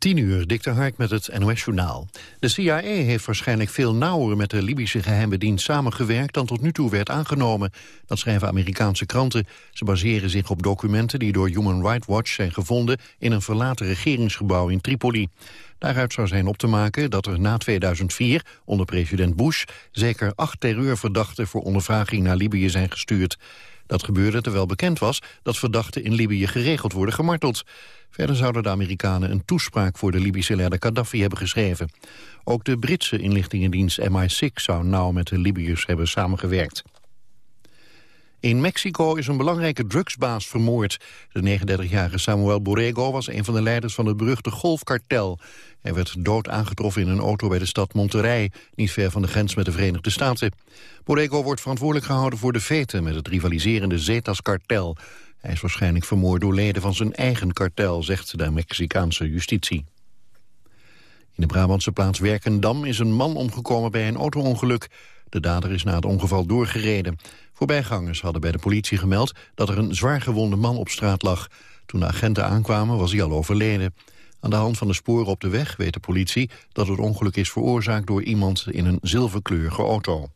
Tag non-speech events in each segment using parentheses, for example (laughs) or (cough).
10 uur, Dikter Hark met het NOS-journaal. De CIA heeft waarschijnlijk veel nauwer met de Libische geheime dienst samengewerkt dan tot nu toe werd aangenomen. Dat schrijven Amerikaanse kranten. Ze baseren zich op documenten die door Human Rights Watch zijn gevonden in een verlaten regeringsgebouw in Tripoli. Daaruit zou zijn op te maken dat er na 2004, onder president Bush, zeker acht terreurverdachten voor ondervraging naar Libië zijn gestuurd. Dat gebeurde terwijl bekend was dat verdachten in Libië geregeld worden gemarteld. Verder zouden de Amerikanen een toespraak voor de Libische leider Gaddafi hebben geschreven. Ook de Britse inlichtingendienst MI6 zou nauw met de Libiërs hebben samengewerkt. In Mexico is een belangrijke drugsbaas vermoord. De 39-jarige Samuel Borrego was een van de leiders van het beruchte golfkartel. Hij werd dood aangetroffen in een auto bij de stad Monterrey... niet ver van de grens met de Verenigde Staten. Borrego wordt verantwoordelijk gehouden voor de veten... met het rivaliserende Zetas-kartel. Hij is waarschijnlijk vermoord door leden van zijn eigen kartel... zegt de Mexicaanse justitie. In de Brabantse plaats Werkendam is een man omgekomen bij een autoongeluk. De dader is na het ongeval doorgereden. Voorbijgangers hadden bij de politie gemeld dat er een zwaar gewonde man op straat lag. Toen de agenten aankwamen was hij al overleden. Aan de hand van de sporen op de weg weet de politie dat het ongeluk is veroorzaakt door iemand in een zilverkleurige auto.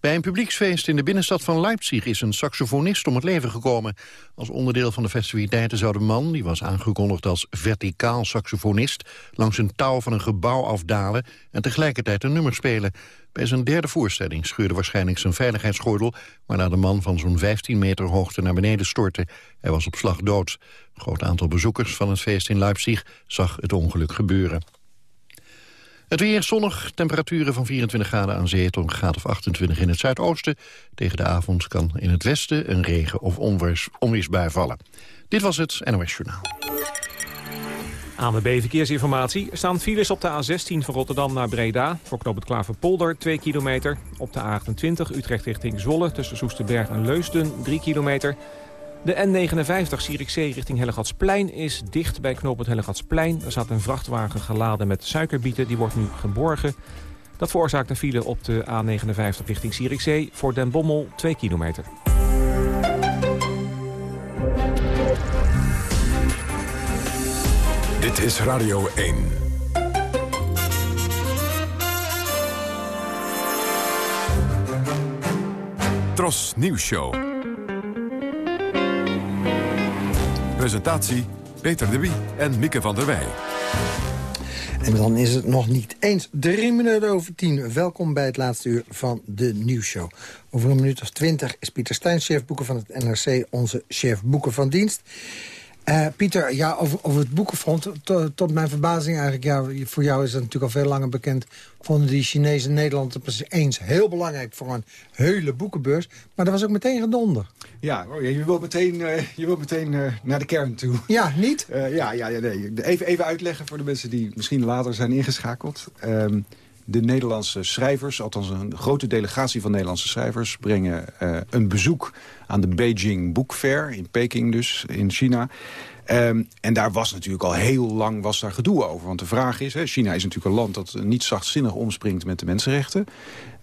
Bij een publieksfeest in de binnenstad van Leipzig is een saxofonist om het leven gekomen. Als onderdeel van de festiviteiten zou de man, die was aangekondigd als verticaal saxofonist, langs een touw van een gebouw afdalen en tegelijkertijd een nummer spelen. Bij zijn derde voorstelling scheurde waarschijnlijk zijn veiligheidsgordel... waarna de man van zo'n 15 meter hoogte naar beneden stortte. Hij was op slag dood. Een groot aantal bezoekers van het feest in Leipzig zag het ongeluk gebeuren. Het weer zonnig, temperaturen van 24 graden aan zee tot een graad of 28 in het zuidoosten. Tegen de avond kan in het westen een regen- of onweersbui vallen. Dit was het NOS Journaal. ANWB Verkeersinformatie. Er staan files op de A16 van Rotterdam naar Breda. Voor knoop het Klaverpolder 2 kilometer. Op de A28 Utrecht richting Zwolle tussen Soesterberg en Leusden 3 kilometer. De N59 Zierikzee richting Hellegatsplein is dicht bij knoop het Hellegatsplein. Er staat een vrachtwagen geladen met suikerbieten. Die wordt nu geborgen. Dat veroorzaakt een file op de A59 richting Zierikzee. Voor Den Bommel 2 kilometer. Dit is Radio 1. Tros Nieuws Show. Presentatie Peter de Wie en Mieke van der Wij. En dan is het nog niet eens drie minuten over tien. Welkom bij het laatste uur van de nieuwsshow. Over een minuut of twintig is Pieter Stijn, chef boeken van het NRC... onze chef boeken van dienst. Uh, Pieter, ja, over, over het boekenfront, tot mijn verbazing eigenlijk... Ja, voor jou is dat natuurlijk al veel langer bekend... vonden die Chinezen Nederland het eens heel belangrijk voor een hele boekenbeurs. Maar dat was ook meteen gedonder. Ja, oh, je wilt meteen, uh, je wilt meteen uh, naar de kern toe. Ja, niet? ja, ja, ja, nee. Even, even uitleggen voor de mensen die misschien later zijn ingeschakeld. Um, de Nederlandse schrijvers, althans een grote delegatie van Nederlandse schrijvers... brengen uh, een bezoek aan de Beijing Book Fair, in Peking dus, in China. Um, en daar was natuurlijk al heel lang was daar gedoe over. Want de vraag is, hè, China is natuurlijk een land dat niet zachtzinnig omspringt met de mensenrechten.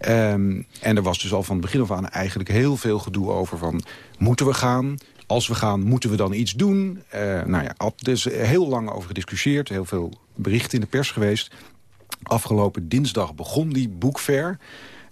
Um, en er was dus al van het begin af aan eigenlijk heel veel gedoe over van... moeten we gaan? Als we gaan, moeten we dan iets doen? Uh, nou ja, er is heel lang over gediscussieerd. Heel veel berichten in de pers geweest. Afgelopen dinsdag begon die boekfair.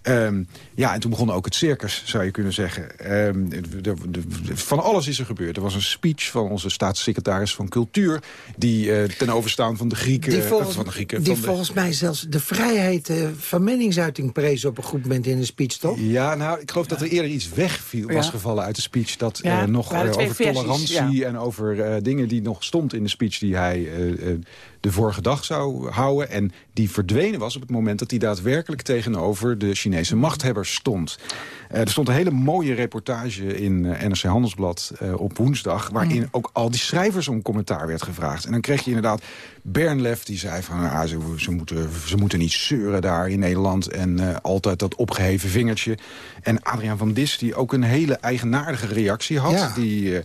Um, ja, en toen begon ook het circus, zou je kunnen zeggen. Um, de, de, van alles is er gebeurd. Er was een speech van onze staatssecretaris van Cultuur... die uh, ten overstaan van de Grieken... Die volgens, van de Grieken, die van volgens mij zelfs de vrijheid uh, van meningsuiting prees op een goed moment in een speech, toch? Ja, nou, ik geloof dat er eerder iets wegviel, was gevallen uit de speech... dat ja, uh, nog over versies, tolerantie ja. en over dingen die nog stond in de speech... die hij de vorige dag zou houden. En die verdwenen was op het moment dat hij daadwerkelijk tegenover de Chinese machthebbers stond. Uh, er stond een hele mooie reportage in uh, NRC Handelsblad uh, op woensdag... waarin mm. ook al die schrijvers om commentaar werd gevraagd. En dan kreeg je inderdaad Bernlef, die zei van... Ah, ze, ze, moeten, ze moeten niet zeuren daar in Nederland... en altijd dat opgeheven vingertje. En Adriaan van Dis, die ook een hele eigenaardige reactie had... Ja. die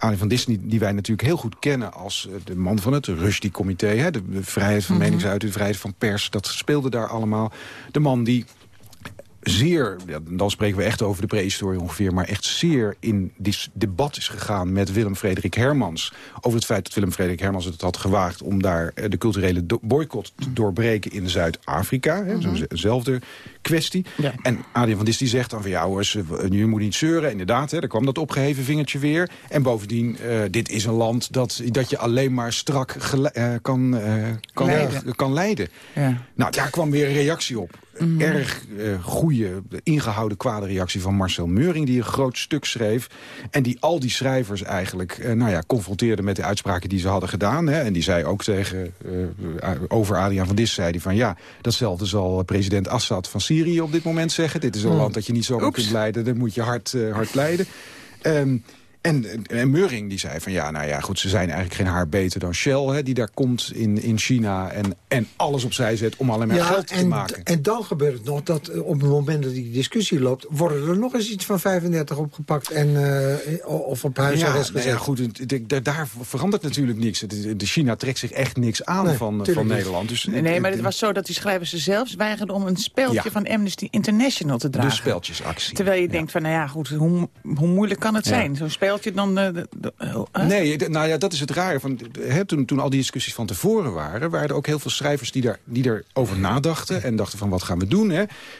Arie van Dis, die, wij natuurlijk heel goed kennen als de man van het Rushdie-comité. De, de, vrijheid van mm -hmm. meningsuiting, de vrijheid van pers, dat speelde daar allemaal. De man die zeer, dan spreken we echt over de prehistorie ongeveer... maar echt zeer in debat is gegaan met Willem-Frederik Hermans... over het feit dat Willem-Frederik Hermans het had gewaagd... om daar de culturele boycott te doorbreken in Zuid-Afrika. Mm Zo'nzelfde kwestie. En Adriaan van Dis die zegt dan van... ja hoor, je moet niet zeuren. Inderdaad, hè, er kwam dat opgeheven vingertje weer. En bovendien, uh, dit is een land dat, dat je alleen maar strak uh, kan, uh, kan leiden. Kan leiden. Ja. Nou, daar kwam weer een reactie op. Mm. Erg goede, ingehouden kwade reactie van Marcel Meuring... die een groot stuk schreef. En die al die schrijvers eigenlijk nou ja, confronteerde met de uitspraken die ze hadden gedaan. Hè. En die zei ook tegen, over Adriaan van Dis... zei die van ja, datzelfde zal president Assad van Syrië op dit moment zeggen. Dit is een land dat je niet zomaar kunt leiden. Daar moet je hard, hard leiden. Um, en, en Meuring die zei van ja, nou ja, goed, ze zijn eigenlijk geen haar beter dan Shell... Hè, die daar komt in, in China en, en alles opzij zet om alleen maar geld te maken. En dan gebeurt het nog dat eh, op het moment dat die discussie loopt... worden er nog eens iets van 35 opgepakt en, uh, of op huisarrest ja, gezet. ja, goed, daar verandert natuurlijk niks. De China trekt zich echt niks aan van, van Nederland. Dus, nee, maar het was zo dat die schrijvers zelfs weigerden... om een speeltje van Amnesty International te dragen. De speltjesactie. Terwijl je denkt van, nou ja, goed, hoe, hoe moeilijk kan het zijn? Zo'n je dan... Uh, Nee, nou ja, dat is het rare. Van, hè, toen, toen al die discussies van tevoren waren... waren er ook heel veel schrijvers die, daar, die erover nadachten... en dachten van wat gaan we doen.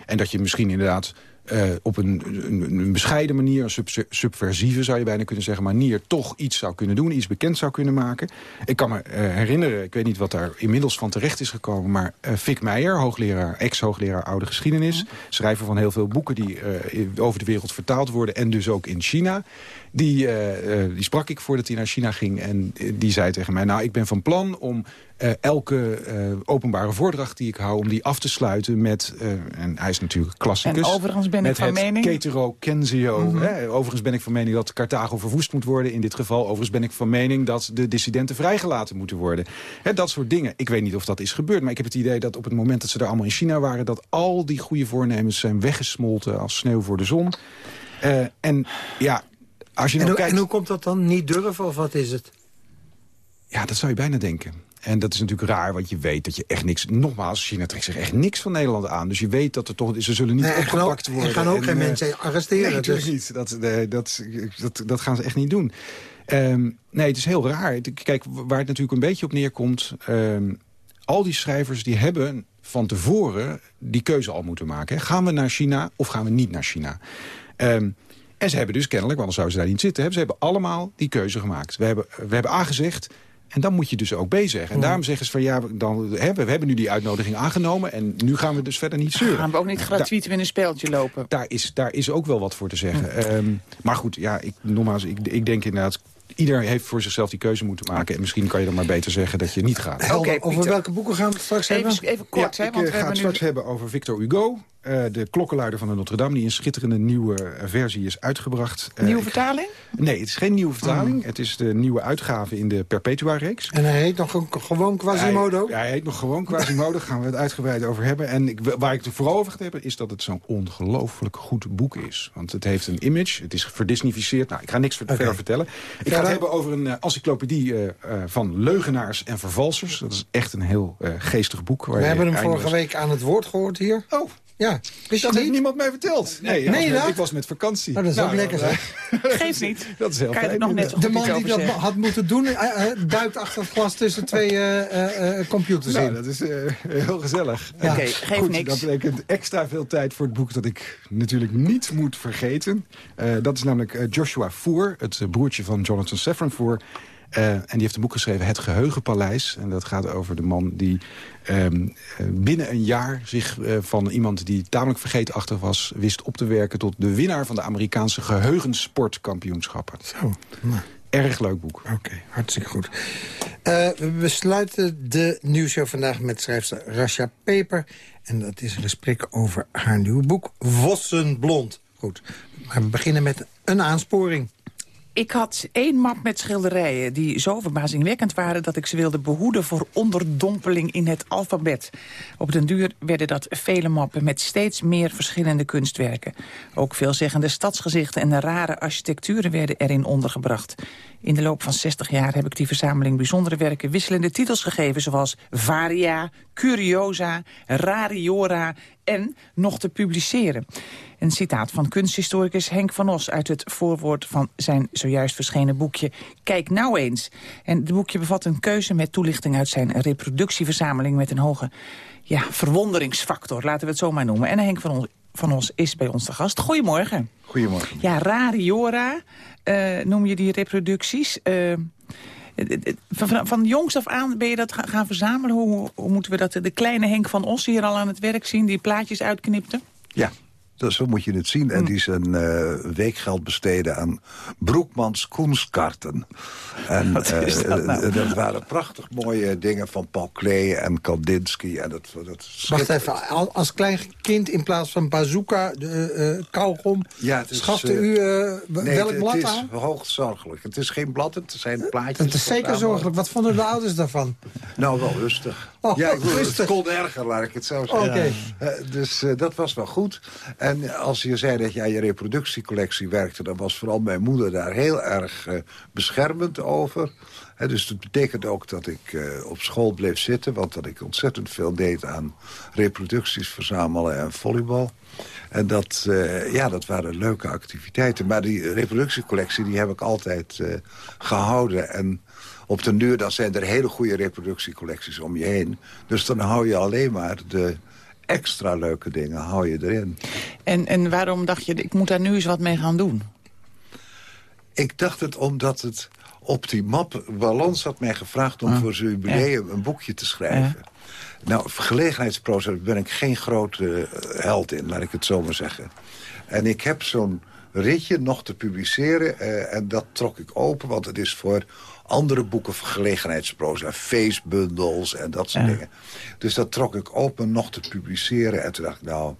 En dat je misschien inderdaad uh, op een, een, bescheiden manier, een sub, subversieve zou je bijna kunnen zeggen, manier toch iets zou kunnen doen, iets bekend zou kunnen maken. Ik kan me uh, herinneren, ik weet niet wat daar inmiddels van terecht is gekomen, maar uh, Fik Meijer, hoogleraar, ex-hoogleraar oude geschiedenis, schrijver van heel veel boeken die over de wereld vertaald worden en dus ook in China. Die, die sprak ik voordat hij naar China ging en die zei tegen mij, nou ik ben van plan om uh, elke uh, openbare voordracht die ik hou... om die af te sluiten met, uh, en hij is natuurlijk klassicus... En overigens ben ik van mening... Ketero Kenzio. Mm -hmm. overigens ben ik van mening dat Carthago verwoest moet worden in dit geval. Overigens ben ik van mening dat de dissidenten vrijgelaten moeten worden. Hè, dat soort dingen. Ik weet niet of dat is gebeurd, maar ik heb het idee dat op het moment dat ze daar allemaal in China waren... dat al die goede voornemens zijn weggesmolten als sneeuw voor de zon. en ja, als je en, nou kijkt... en hoe komt dat dan? Niet durven of wat is het? Ja, dat zou je bijna denken. En dat is natuurlijk raar, want je weet dat je echt niks... Nogmaals, China trekt zich echt niks van Nederland aan. Dus je weet dat er toch... Ze zullen niet nee, opgepakt worden. Er gaan ook geen uh, mensen arresteren. Nee, dus. niet. Dat, uh, dat, dat, dat gaan ze echt niet doen. Um, nee, het is heel raar. Kijk, waar het natuurlijk een beetje op neerkomt... Um, al die schrijvers die hebben van tevoren die keuze al moeten maken. Gaan we naar China of gaan we niet naar China? Um, en ze hebben dus kennelijk, want anders zouden ze daar niet zitten... Hebben, ze hebben allemaal die keuze gemaakt. We hebben, we hebben aangezegd, en dan moet je dus ook B zeggen. En daarom zeggen ze van ja, dan, hè, we hebben nu die uitnodiging aangenomen... en nu gaan we dus verder niet zeuren. Gaan we ook niet gratuit in een speeltje lopen? Daar is, daar is ook wel wat voor te zeggen. Um, maar goed, ja, ik, nogmaals, ik, ik denk inderdaad ieder heeft voor zichzelf die keuze moeten maken. En misschien kan je dan maar beter zeggen dat je niet gaat. Oké, over welke boeken gaan we straks even, hebben? Even kort, ja, hè, want ik, we ga het straks nu... hebben over Victor Hugo. Uh, de klokkenluider van de Notre Dame... die een schitterende nieuwe versie is uitgebracht. Uh, nieuwe vertaling? Nee, het is geen nieuwe vertaling. Oh. Het is de nieuwe uitgave in de Perpetua-reeks. En hij heet nog gewoon Quasimodo? Hij, hij heet nog gewoon Quasimodo. Daar (laughs) gaan we het uitgebreid over hebben. En ik, waar ik het vooral over ga hebben... is dat het zo'n ongelooflijk goed boek is. Want het heeft een image. Het is verdisnificeerd. Nou, ik ga niks okay. verder vertellen. Ik ga het hebben over een encyclopedie van leugenaars en vervalsers. Dat is echt een heel geestig boek. We hebben hem vorige week aan het woord gehoord hier. Oh, ja, wist dat heeft niemand mij verteld. Nee, nee ik, was met, ik was met vakantie. Oh, dat is nou, ook lekker, zeg. (laughs) Geeft niet. Dat is heel fijn. Nog net de man die dat had moeten doen, uh, duikt achter het glas tussen twee uh, uh, computers nou, in. dat is heel gezellig. Ja. Oké, okay, geeft Goed, niks. Dat betekent extra veel tijd voor het boek dat ik natuurlijk niet moet vergeten. dat is namelijk Joshua Foer, het broertje van Jonathan Safran Foer. Uh, en die heeft een boek geschreven, Het Geheugenpaleis. En dat gaat over de man die um, binnen een jaar zich uh, van iemand die tamelijk vergeetachtig was... wist op te werken tot de winnaar van de Amerikaanse geheugensportkampioenschappen. Zo, nou. Erg leuk boek. Oké, okay, hartstikke goed. Uh, we besluiten de nieuwsshow vandaag met schrijfster Rasha Peper. En dat is een gesprek over haar nieuwe boek, Vossenblond. Goed, maar we beginnen met een aansporing. Ik had één map met schilderijen die zo verbazingwekkend waren... dat ik ze wilde behoeden voor onderdompeling in het alfabet. Op den duur werden dat vele mappen met steeds meer verschillende kunstwerken. Ook veelzeggende stadsgezichten en rare architecturen werden erin ondergebracht. In de loop van 60 jaar heb ik die verzameling bijzondere werken wisselende titels gegeven... zoals Varia, Curiosa, Rariora en nog te publiceren. Een citaat van kunsthistoricus Henk van Os... uit het voorwoord van zijn zojuist verschenen boekje Kijk nou eens. En het boekje bevat een keuze met toelichting uit zijn reproductieverzameling... met een hoge ja, verwonderingsfactor, laten we het zo maar noemen. En Henk van Os, van Os is bij ons de gast. Goedemorgen. Goedemorgen. Ja, Rariora uh, noem je die reproducties... Uh, van, van jongs af aan ben je dat gaan verzamelen? Hoe, hoe moeten we dat, de kleine Henk van Os hier al aan het werk zien... die plaatjes uitknipte? Ja, dat, zo moet je het zien. En die zijn uh, weekgeld besteden aan Broekmans Koenskarten. En (laughs) is dat, nou? dat waren prachtig mooie dingen van Paul Klee en Kandinsky. En dat, dat Wacht even, al- als klein kind in plaats van bazooka, de, kauwgom... Ja, schafte eh, u Nee, welk het, blad het is aan? hoogst zorgelijk. Het is geen blad, het zijn plaatjes. Het is zeker zorgelijk. Wat vonden de ouders daarvan? (laughs) Nou, wel rustig. Oh, ja, ik rustig. het kon erger, laat ik het zo zeggen. Eh, dus eh, dat was wel goed. En als je zei dat je aan je reproductiecollectie werkte... dan was vooral mijn moeder daar heel erg eh, beschermend over. Dus dat betekent ook dat ik eh, op school bleef zitten... want dat ik ontzettend veel deed aan reproducties verzamelen en volleybal. En dat, eh, ja, dat waren leuke activiteiten. Maar die reproductiecollectie die heb ik altijd eh, gehouden. En op den duur dan zijn er hele goede reproductiecollecties om je heen. Dus dan hou je alleen maar de extra leuke dingen hou je erin. En, en waarom dacht je, ik moet daar nu eens wat mee gaan doen? Ik dacht het omdat het op die map... Balans had mij gevraagd om voor zijn jubileum een boekje te schrijven. Nou, gelegenheidsproza ben ik geen grote eh, held in, laat ik het zo maar zeggen. En ik heb zo'n ritje nog te publiceren eh, en dat trok ik open... want het is voor andere boeken van gelegenheidsproza, feestbundels en dat soort Ja. dingen. Dus dat trok ik open nog te publiceren en toen dacht ik, nou...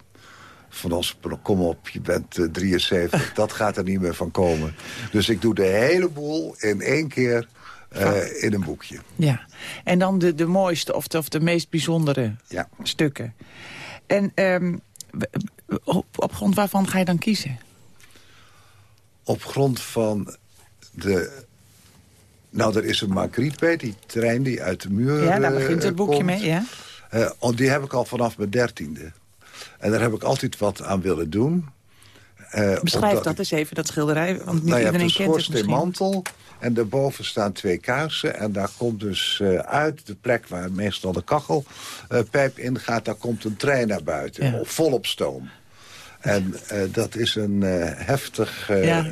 Van ons, kom op, je bent eh, 73, (laughs) dat gaat er niet meer van komen. Dus ik doe de hele boel in één keer eh, in een boekje. Ja. En dan de, de mooiste of de, of de meest bijzondere Ja. stukken. En ehm, op grond waarvan ga je dan kiezen? Op grond van de... Nou, er is een Margriet bij, die trein die uit de muur Ja, daar eh, begint het boekje komt. mee, ja. Oh, die heb ik al vanaf mijn dertiende. En daar heb ik altijd wat aan willen doen. Eh, Beschrijf dat ik- eens even, dat schilderij. Want niet nou, je hebt iedereen een kent het misschien. schoorsteenmantel en daarboven staan twee kaarsen. En daar komt dus uit de plek waar meestal de kachelpijp in gaat... daar komt een trein naar buiten, Ja. op- vol op stoom. En dat is een heftig Ja.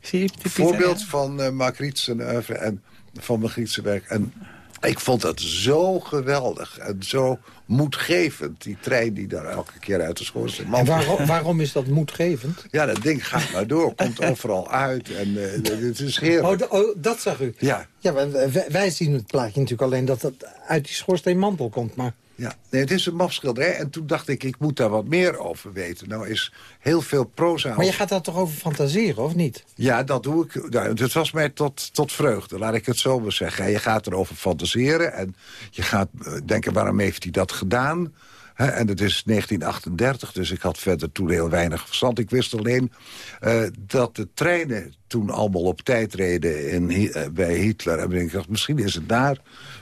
Zie je, Pieter? voorbeeld van uh, Margriet zijn oeuvre en van Margriet zijn werk. En ik vond dat zo geweldig en zo moedgevend. Die trein die daar elke keer uit de schoorsteen En mantel. waarom, waarom is dat moedgevend? Ja, dat ding gaat maar door, komt (laughs) overal uit. En eh, het is heerlijk. Oh, oh, dat zag u. Ja, Ja, wij zien het plaatje natuurlijk alleen dat het uit die schoorsteenmantel komt. Maar ja. Nee, het is een mafschilderij. En toen dacht ik, ik moet daar wat meer over weten. Nou is heel veel proza... Maar je gaat daar toch over fantaseren, of niet? Ja, dat doe ik. Nou, het was mij tot, tot vreugde, laat ik het zo maar zeggen. En je gaat erover fantaseren en je gaat eh, denken, waarom heeft hij dat gedaan? En het is 1938, dus ik had verder toen heel weinig verstand. Ik wist alleen eh, dat de treinen toen allemaal op tijd reden in, eh, bij Hitler. En ik dacht, misschien is het daar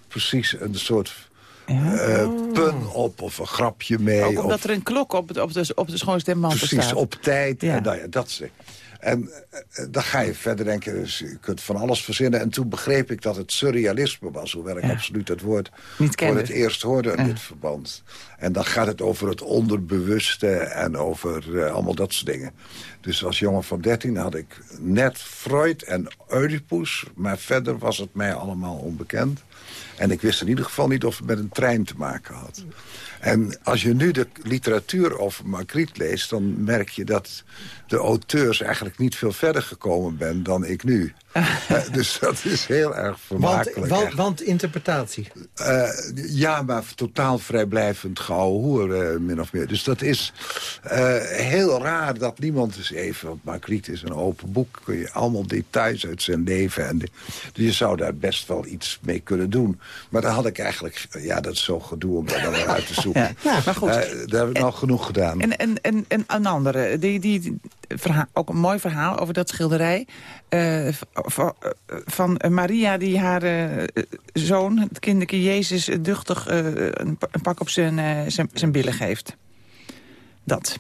precies een soort eh, pun op of een grapje mee. Ook omdat of- er een klok op, het, op de, op de schoorsteenmantel Precies, staat. op tijd. Ja. En nou ja, dat is En eh, dan ga je verder denken, dus je kunt van alles verzinnen. En toen begreep ik dat het surrealisme was, hoewel ik Ja. absoluut het woord Niet voor het eerst hoorde in Ja. dit verband. En dan gaat het over het onderbewuste en over eh, allemaal dat soort dingen. Dus als jongen van 13 had ik net Freud en Oedipus, maar verder was het mij allemaal onbekend. En ik wist in ieder geval niet of het met een trein te maken had. En als je nu de literatuur over Magritte leest... dan merk je dat de auteurs eigenlijk niet veel verder gekomen ben dan ik nu. (laughs) Eh, dus dat is heel erg vermakelijk. want, want interpretatie. Eh, ja, maar totaal vrijblijvend gehouden hoer, eh, min of meer. Dus dat is heel raar dat niemand eens even... want Magritte is een open boek, kun je allemaal details uit zijn leven... En de- dus je zou daar best wel iets mee kunnen doen. Maar daar had ik eigenlijk... Ja, dat is zo gedoe om dat dan uit te zoeken. (laughs) Ja, maar goed. Eh, daar heb ik nou genoeg gedaan. En, en, en, en een andere, die, die, verhaal, ook een mooi verhaal over dat schilderij. eh, van, van Maria die haar eh, zoon, het kinderke Jezus, duchtig eh, een, een pak op zijn, eh, zijn, zijn billen geeft. Dat.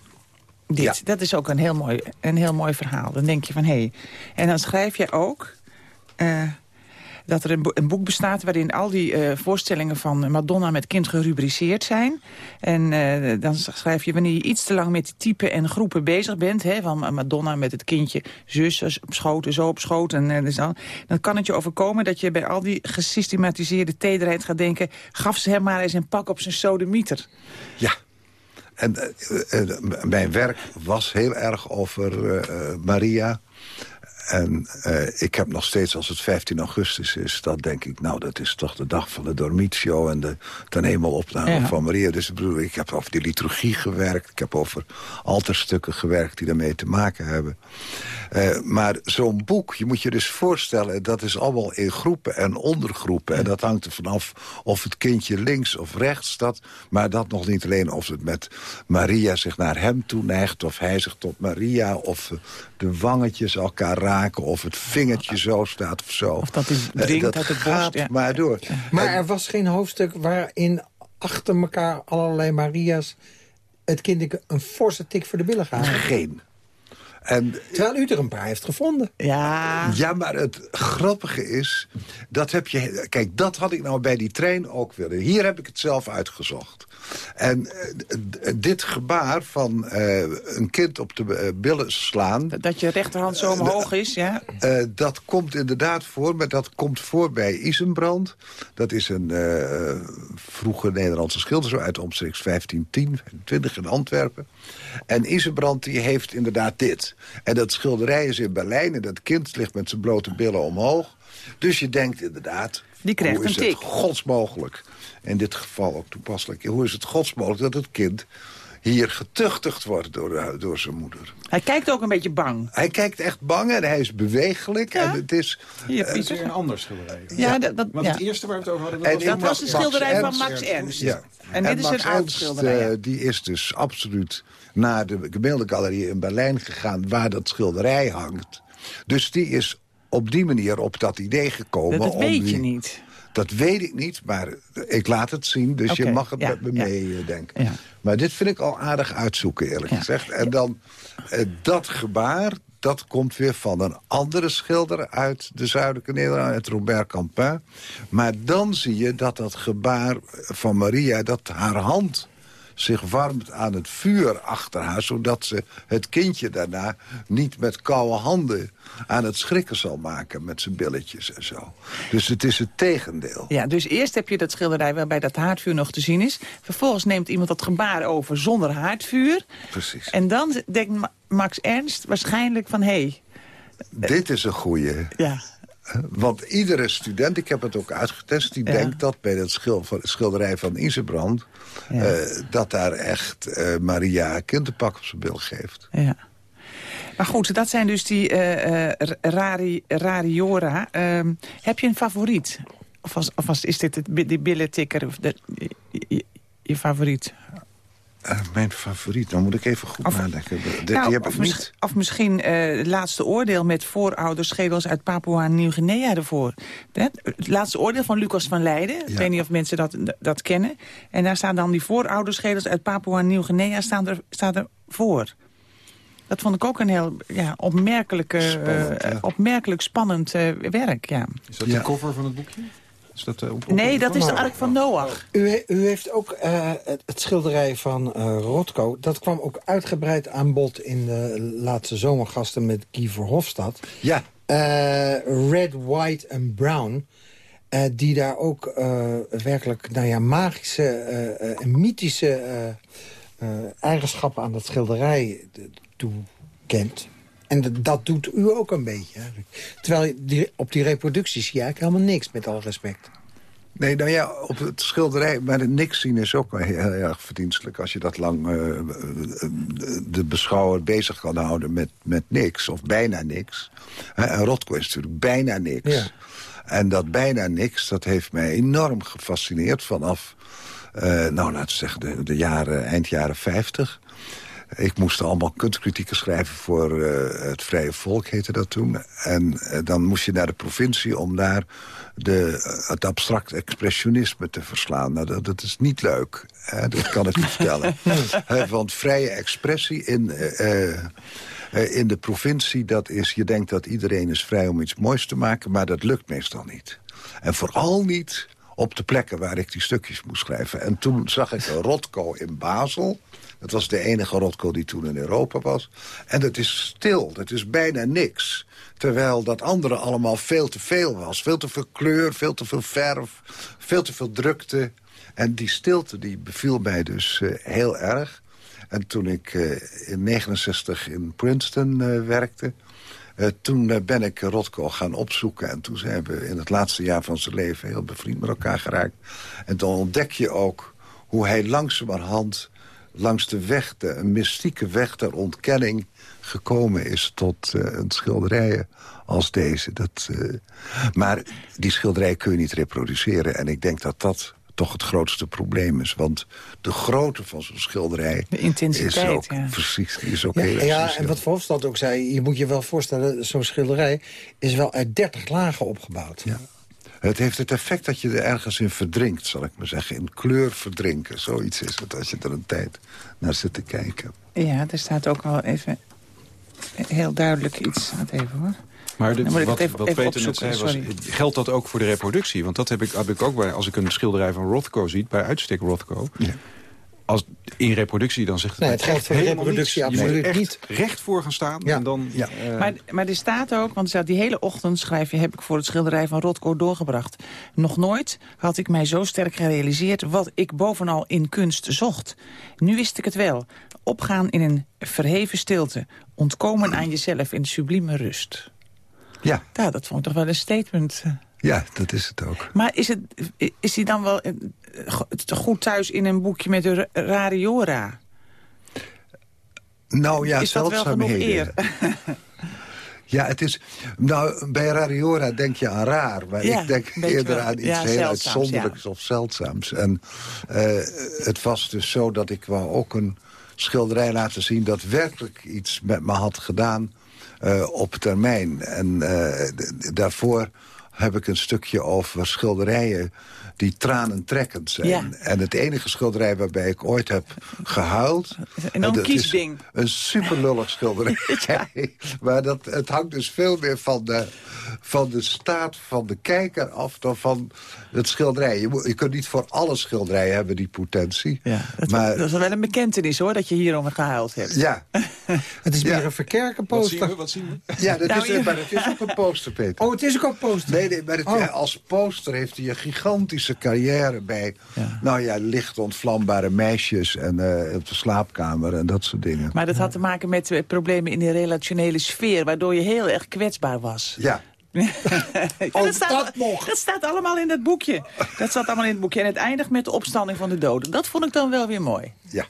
Dit. Ja. Dat is ook een heel, mooi, een heel mooi verhaal. Dan denk je van, hé. Hey. En dan schrijf je ook... dat er een, een boek bestaat waarin al die eh, voorstellingen van Madonna met kind gerubriceerd zijn. En eh, dan schrijf je wanneer je iets te lang met typen en groepen bezig bent... Hè, van Madonna met het kindje zus op schoot en zo op schoot... En, eh, dus dan, dan kan het je overkomen dat je bij al die gesystematiseerde tederheid gaat denken... gaf ze hem maar eens een pak op zijn sodemieter. Ja. En eh, mijn werk was heel erg over Maria. En eh, ik heb nog steeds, als het 15 augustus is... dan denk ik, nou, dat is toch de dag van de Dormitio... en de ten hemel opname Ja. van Maria. Dus ik bedoel, ik heb over die liturgie gewerkt. Ik heb over alterstukken gewerkt die daarmee te maken hebben. Eh, maar zo'n boek, je moet je dus voorstellen... dat is allemaal in groepen en ondergroepen. En dat hangt er vanaf of het kindje links of rechts staat. Maar dat nog niet alleen of het met Maria zich naar hem toe neigt... of hij zich tot Maria, of eh, de wangetjes elkaar raken... of het vingertje zo staat of zo. Of dat hij Eh, drinkt dat uit de borst, gaat ja. maar door. Maar er was geen hoofdstuk waarin achter elkaar allerlei Maria's... het kinderke een forse tik voor de billen gaat. Geen. En Terwijl u er een paar heeft gevonden. Ja, Ja, maar het grappige is, dat heb je... Kijk, dat had ik nou bij die trein ook willen. Hier heb ik het zelf uitgezocht. En eh, dit gebaar van eh, een kind op de eh, billen slaan... dat je rechterhand zo omhoog is, ja. Eh, dat komt inderdaad voor, maar dat komt voor bij Isenbrand. Dat is een eh, vroege Nederlandse schilder, zo uit omstreeks 1510, 20 in Antwerpen. En Isenbrand die heeft inderdaad dit. En dat schilderij is in Berlijn en dat kind ligt met zijn blote billen omhoog. Dus je denkt inderdaad, Die krijgt hoe is een het godsmogelijk? In dit geval ook toepasselijk. Hoe is het godsmogelijk dat het kind hier getuchtigd wordt door, eh, door zijn moeder? Hij kijkt ook een beetje bang. Hij kijkt echt bang en hij is bewegelijk. Ja. En het is, Hier, is weer een ander schilderij. Ja, dat, dat, Want ja. het eerste waar we het over hadden... En Dat was de Max schilderij van. Max Ernst. Ja. En dit is Max een oud Ernst, schilderij. ja. eh, die is dus absoluut naar de gemeentegalerie in Berlijn gegaan... waar dat schilderij hangt. Dus die is op die manier op dat idee gekomen. dat dat om weet die- je niet. Dat weet ik niet, maar ik laat het zien. Dus je mag het ja, met me ja. meedenken. Ja. Maar dit vind ik al aardig uitzoeken, eerlijk gezegd. En dan eh, dat gebaar, dat komt weer van een andere schilder... uit de zuidelijke Nederlanden, uit Robert Campin. Maar dan zie je dat dat gebaar van Maria... dat haar hand zich warmt aan het vuur achter haar... zodat ze het kindje daarna niet met koude handen aan het schrikken zal maken... met zijn billetjes en zo. Dus het is het tegendeel. Ja, dus eerst heb je dat schilderij waarbij dat haardvuur nog te zien is. Vervolgens neemt iemand dat gebaar over zonder haardvuur. Precies. En dan denkt Ma- Max Ernst waarschijnlijk van... hé, hey, Dit is een goeie. ja, Want iedere student, ik heb het ook uitgetest... die Ja. denkt dat bij dat schilderij van Isebrand... Ja. eh, dat daar echt eh, Maria kinderpak op zijn bil geeft. ja. Maar goed, dat zijn dus die eh, eh, rari, rariora. Ehm, heb je een favoriet? Of, was, of was, is dit bi- die billentikker of de, je, je favoriet? Eh, mijn favoriet, dan moet ik even goed Of- nadenken. Dit, Nou, die heb of, ik niet. of misschien eh, het laatste oordeel met voorouderschedels uit Papua Nieuw-Guinea ervoor. Het laatste oordeel van Lucas van Leiden. Ik weet niet of mensen dat, dat kennen. En daar staan dan die voorouderschedels uit Papua Nieuw-Guinea staan er, staan er voor. Dat vond ik ook een heel ja, opmerkelijke, Spannend, eh, ja. opmerkelijk spannend eh, werk. Ja. Is dat Ja. de cover van het boekje? Is dat, eh, op, op- Nee, dat is de. Ark van Noach. U, u heeft ook eh, het, het schilderij van eh, Rotko. Dat kwam ook uitgebreid aan bod in de laatste zomergasten met Guy Verhofstadt. Ja, Eh, Red, White en Brown. eh, die daar ook eh, werkelijk nou ja, magische eh, eh, en mythische eh, eh, eigenschappen aan dat schilderij toekent. En dat doet u ook een beetje. eigenlijk. Terwijl die, op die reproducties zie je eigenlijk helemaal niks, met alle respect. nee, nou ja, op het schilderij... maar het niks zien is ook wel heel, erg verdienstelijk... als je dat lang eh, eh, de beschouwer bezig kan houden met, met niks. Of bijna niks. En Rotko is natuurlijk bijna niks. Ja. En dat bijna niks, dat heeft mij enorm gefascineerd... vanaf, eh, nou laten we zeggen, de, de jaren, eind jaren 50... ik moest allemaal kunstkritieken schrijven voor uh, het Vrije Volk, heette dat toen. En uh, dan moest je naar de provincie om daar de, het abstract expressionisme te verslaan. Nou, dat, dat is niet leuk, hè? dat kan ik je vertellen. (laughs) Want vrije expressie in... In de provincie, dat is, je denkt dat iedereen is vrij om iets moois te maken... maar dat lukt meestal niet. En vooral niet op de plekken waar ik die stukjes moest schrijven. En toen zag ik een Rotko in Basel. Dat was de enige Rotko die toen in Europa was. En dat is stil, dat is bijna niks. Terwijl dat andere allemaal veel te veel was. Veel te veel kleur, veel te veel verf, veel te veel drukte. En die stilte die beviel mij dus uh, heel erg. En toen ik uh, in 69 in Princeton uh, werkte... Toen ben ik Rotko gaan opzoeken. En toen zijn we in het laatste jaar van zijn leven heel bevriend met elkaar geraakt. En dan ontdek je ook hoe hij langzamerhand langs de weg, de, een mystieke weg der ontkenning gekomen is tot uh, een schilderijen als deze. Dat, uh, maar die schilderij kun je niet reproduceren. En ik denk dat dat toch het grootste probleem is. Want de grootte van zo'n schilderij de intensiteit, is ook, ja. precies, is ook ja, heel Ja, en wat Verhofstadt ook zei, je moet je wel voorstellen... zo'n schilderij is wel uit 30 lagen opgebouwd. Ja. Het heeft het effect dat je er ergens in verdrinkt, zal ik maar zeggen. In kleur verdrinken, zoiets is het als je er een tijd naar zit te kijken. Ja, er staat ook al even heel duidelijk iets. Wat even hoor. Maar de, Dan moet ik wat, het even- wat even Peter net zei was, sorry. geldt dat ook voor de reproductie? Want dat heb ik, heb ik ook bij, als ik een schilderij van Rothko zie, bij uitstek Rothko. Ja. Als, in reproductie dan zegt het Nee, het geldt echt voor reproductie niets. Je absoluut moet er niet. echt recht voor gaan staan Ja. en dan... Ja. eh, Maar, maar er staat ook, want staat die hele ochtend schrijf je... heb ik voor het schilderij van Rotko doorgebracht. Nog nooit had ik mij zo sterk gerealiseerd... wat ik bovenal in kunst zocht. Nu wist ik het wel. Opgaan in een verheven stilte. Ontkomen aan jezelf in sublieme rust. Ja, Ja, dat vond ik toch wel een statement. ja, dat is het ook. Maar is, het, is hij dan wel goed thuis in een boekje met de ra- rariora? Nou ja, is dat wel genoeg zeldzaamheden. eer? (laughs) Ja, het is... Nou, bij Rariora denk je aan raar. Maar Ja, ik denk eerder wel. aan iets Ja, heel uitzonderlijks of zeldzaams. En eh, het was dus zo dat ik wou ook een schilderij laten zien... dat werkelijk iets met me had gedaan eh, op termijn. En eh, daarvoor heb ik een stukje over schilderijen die tranentrekkend zijn. Ja. En het enige schilderij waarbij ik ooit heb gehuild... En dan dat is kiesding. Een superlullig schilderij. (laughs) (laughs) maar dat, het hangt dus veel meer van de, van de staat van de kijker af... dan van het schilderij. Je, moet, je kunt niet voor alle schilderijen hebben die potentie. Ja, dat, maar dat is wel een bekentenis hoor, dat je hierom gehuild hebt. ja, (laughs) Het is Ja. meer een verkerken wat zien poster. we? Wat zien we? ja dat Nou, is, maar het is ook een poster, Peter. Oh, het is ook een poster. Nee, nee, maar het, Oh. als poster heeft hij een gigantische carrière bij... Ja. nou ja, licht ontvlambare meisjes en eh, op de slaapkamer en dat soort dingen. Maar dat had te maken met eh, problemen in de relationele sfeer... waardoor je heel erg kwetsbaar was. Ja, (laughs) Ja, dat, staat, dat nog. dat staat allemaal in dat boekje. Dat staat allemaal in het boekje. En het eindigt met de opstanding van de doden. Dat vond ik dan wel weer mooi. ja.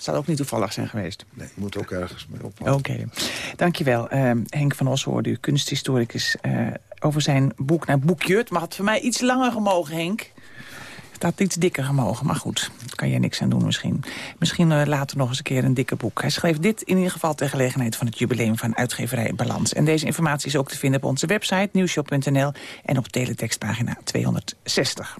Het zou ook niet toevallig zijn geweest. Nee, je moet ook ergens mee ophouden. Oké. Dankjewel. Ehm Henk van Os hoorde u, kunsthistoricus, eh, over zijn boek naar boekje. Het had voor mij iets langer gemogen, Henk. Het had iets dikker gemogen, maar goed, daar kan je niks aan doen misschien. Misschien eh, later nog eens een keer een dikke boek. Hij schreef dit in ieder geval ter gelegenheid van het jubileum van uitgeverij Balans. En deze informatie is ook te vinden op onze website nieuwshop.nl en op teletextpagina 260.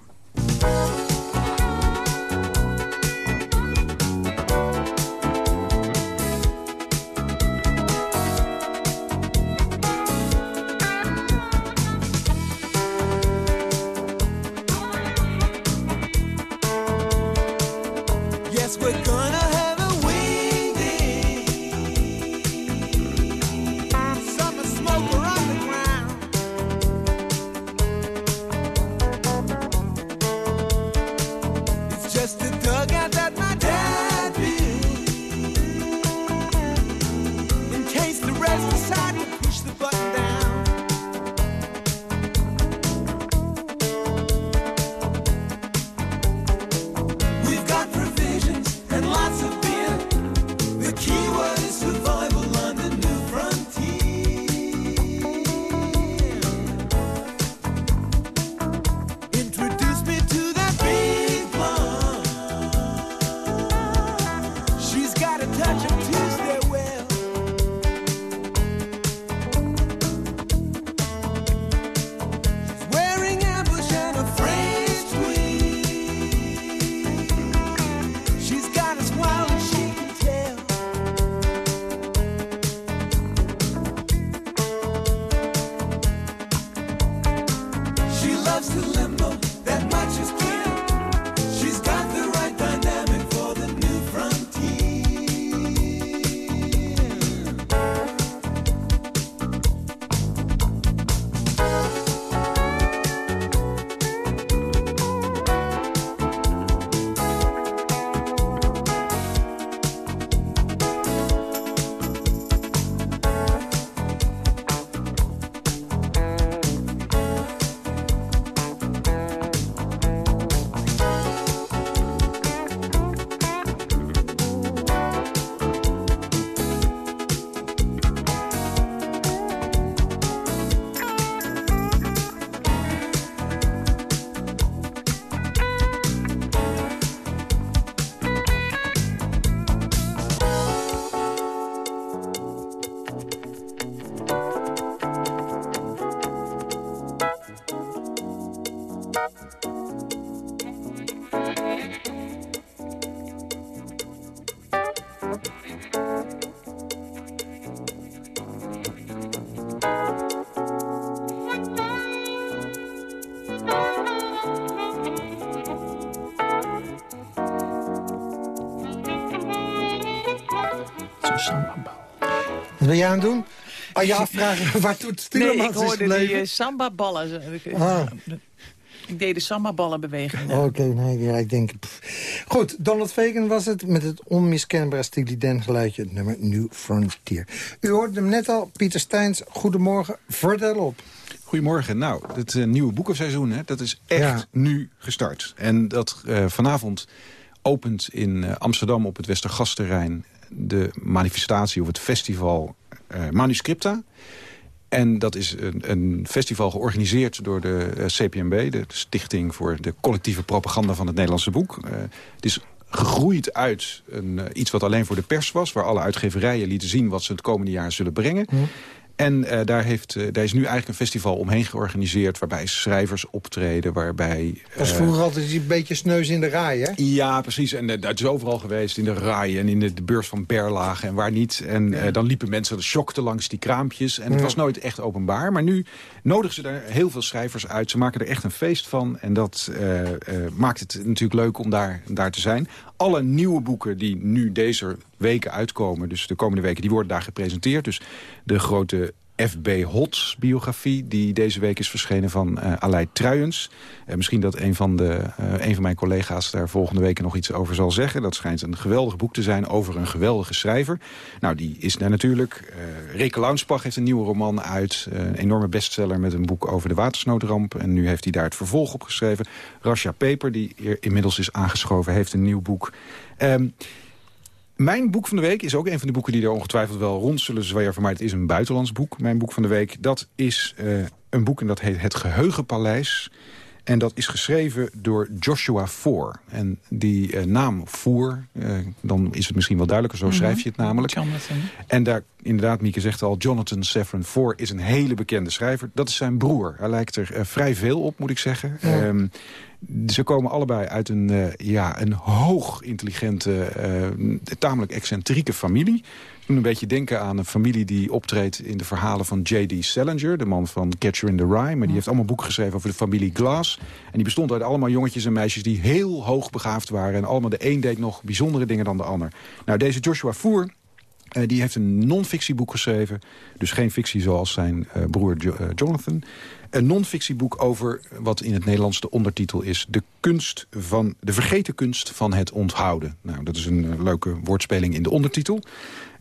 Sambabal. Wat ben jij aan (laughs) het doen? Oh ja, vragen waar Toet Nee, Stielemans ik is hoorde die uh, samba-ballen. Ah. Ik deed de samba-ballen beweging. Oké, nee, ja, ik denk... pff. Goed, Donald Fagan was het met het onmiskenbare Steely geluidje, het nummer New Frontier. U hoorde hem net al, Pieter Steins, goedemorgen, vertel op. Goedemorgen. Nou, het eh, nieuwe boekenseizoen, hè, dat is echt Ja. nu gestart. En dat eh, vanavond opent in eh, Amsterdam op het Westergasterrein... de manifestatie of het festival eh, Manuscripta. En dat is een, een festival georganiseerd door de eh, CPMB... de Stichting voor de Collectieve Propaganda van het Nederlandse Boek. Eh, het is gegroeid uit een, iets wat alleen voor de pers was... waar alle uitgeverijen lieten zien wat ze het komende jaar zullen brengen. En eh, daar, heeft, eh, daar is nu eigenlijk een festival omheen georganiseerd... waarbij schrijvers optreden, waarbij... Dat was eh, vroeger altijd een beetje sneus in de rij, hè? ja, precies. En uh, het is overal geweest. In de RAI en in de, de beurs van Berlage en waar niet. En uh, dan liepen mensen, de schokten langs die kraampjes. En het was nooit echt openbaar. Maar nu nodigen ze daar heel veel schrijvers uit. Ze maken er echt een feest van. En dat uh, maakt het natuurlijk leuk om daar, daar te zijn. Alle nieuwe boeken die nu deze weken uitkomen... dus de komende weken, die worden daar gepresenteerd. Dus de grote F.B. Hots biografie die deze week is verschenen van uh, Aleid Truijens. Uh, misschien dat een van, de, uh, een van mijn collega's daar volgende week nog iets over zal zeggen. Dat schijnt een geweldig boek te zijn over een geweldige schrijver. Nou, die is daar natuurlijk. Uh, Reke Launsbach heeft een nieuwe roman uit. Een enorme bestseller met een boek over de watersnoodramp. En nu heeft hij daar het vervolg op geschreven. Rasha Peper, die inmiddels is aangeschoven, heeft een nieuw boek. Um, mijn boek van de week is ook een van de boeken die er ongetwijfeld wel rond zullen zwerven. Maar het is een buitenlands boek, mijn boek van de week. Dat is uh, een boek en dat heet Het Geheugenpaleis. En dat is geschreven door Joshua Foer. En die uh, naam Foer, uh, dan is het misschien wel duidelijker. Zo schrijf je het namelijk. Jonathan. En daar, inderdaad, Mieke zegt al... Jonathan Safran Foer is een hele bekende schrijver. Dat is zijn broer. Hij lijkt er uh, vrij veel op, moet ik zeggen. Ja. Um, ze komen allebei uit een, ja, een hoog intelligente, tamelijk excentrieke familie. Doen een beetje denken aan een familie die optreedt in de verhalen van J.D. Salinger, de man van Catcher in the Rye. Maar die heeft allemaal boeken geschreven over de familie Glass. En die bestond uit allemaal jongetjes en meisjes die heel hoog begaafd waren. En allemaal de een deed nog bijzondere dingen dan de ander. Nou, deze Joshua Foer, uh, die heeft een non-fictieboek geschreven. Dus geen fictie zoals zijn uh, broer jo uh, Jonathan. Een non-fictieboek over wat in het Nederlands de ondertitel is... De, kunst van, de vergeten kunst van het onthouden. Nou, dat is een leuke woordspeling in de ondertitel.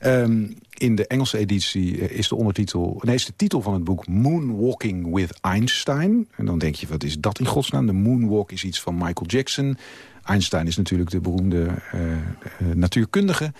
Um, in de Engelse editie is de ondertitel... Nee, is de titel van het boek Moonwalking with Einstein. En dan denk je, wat is dat in godsnaam? De moonwalk is iets van Michael Jackson. Einstein is natuurlijk de beroemde uh, uh, natuurkundige.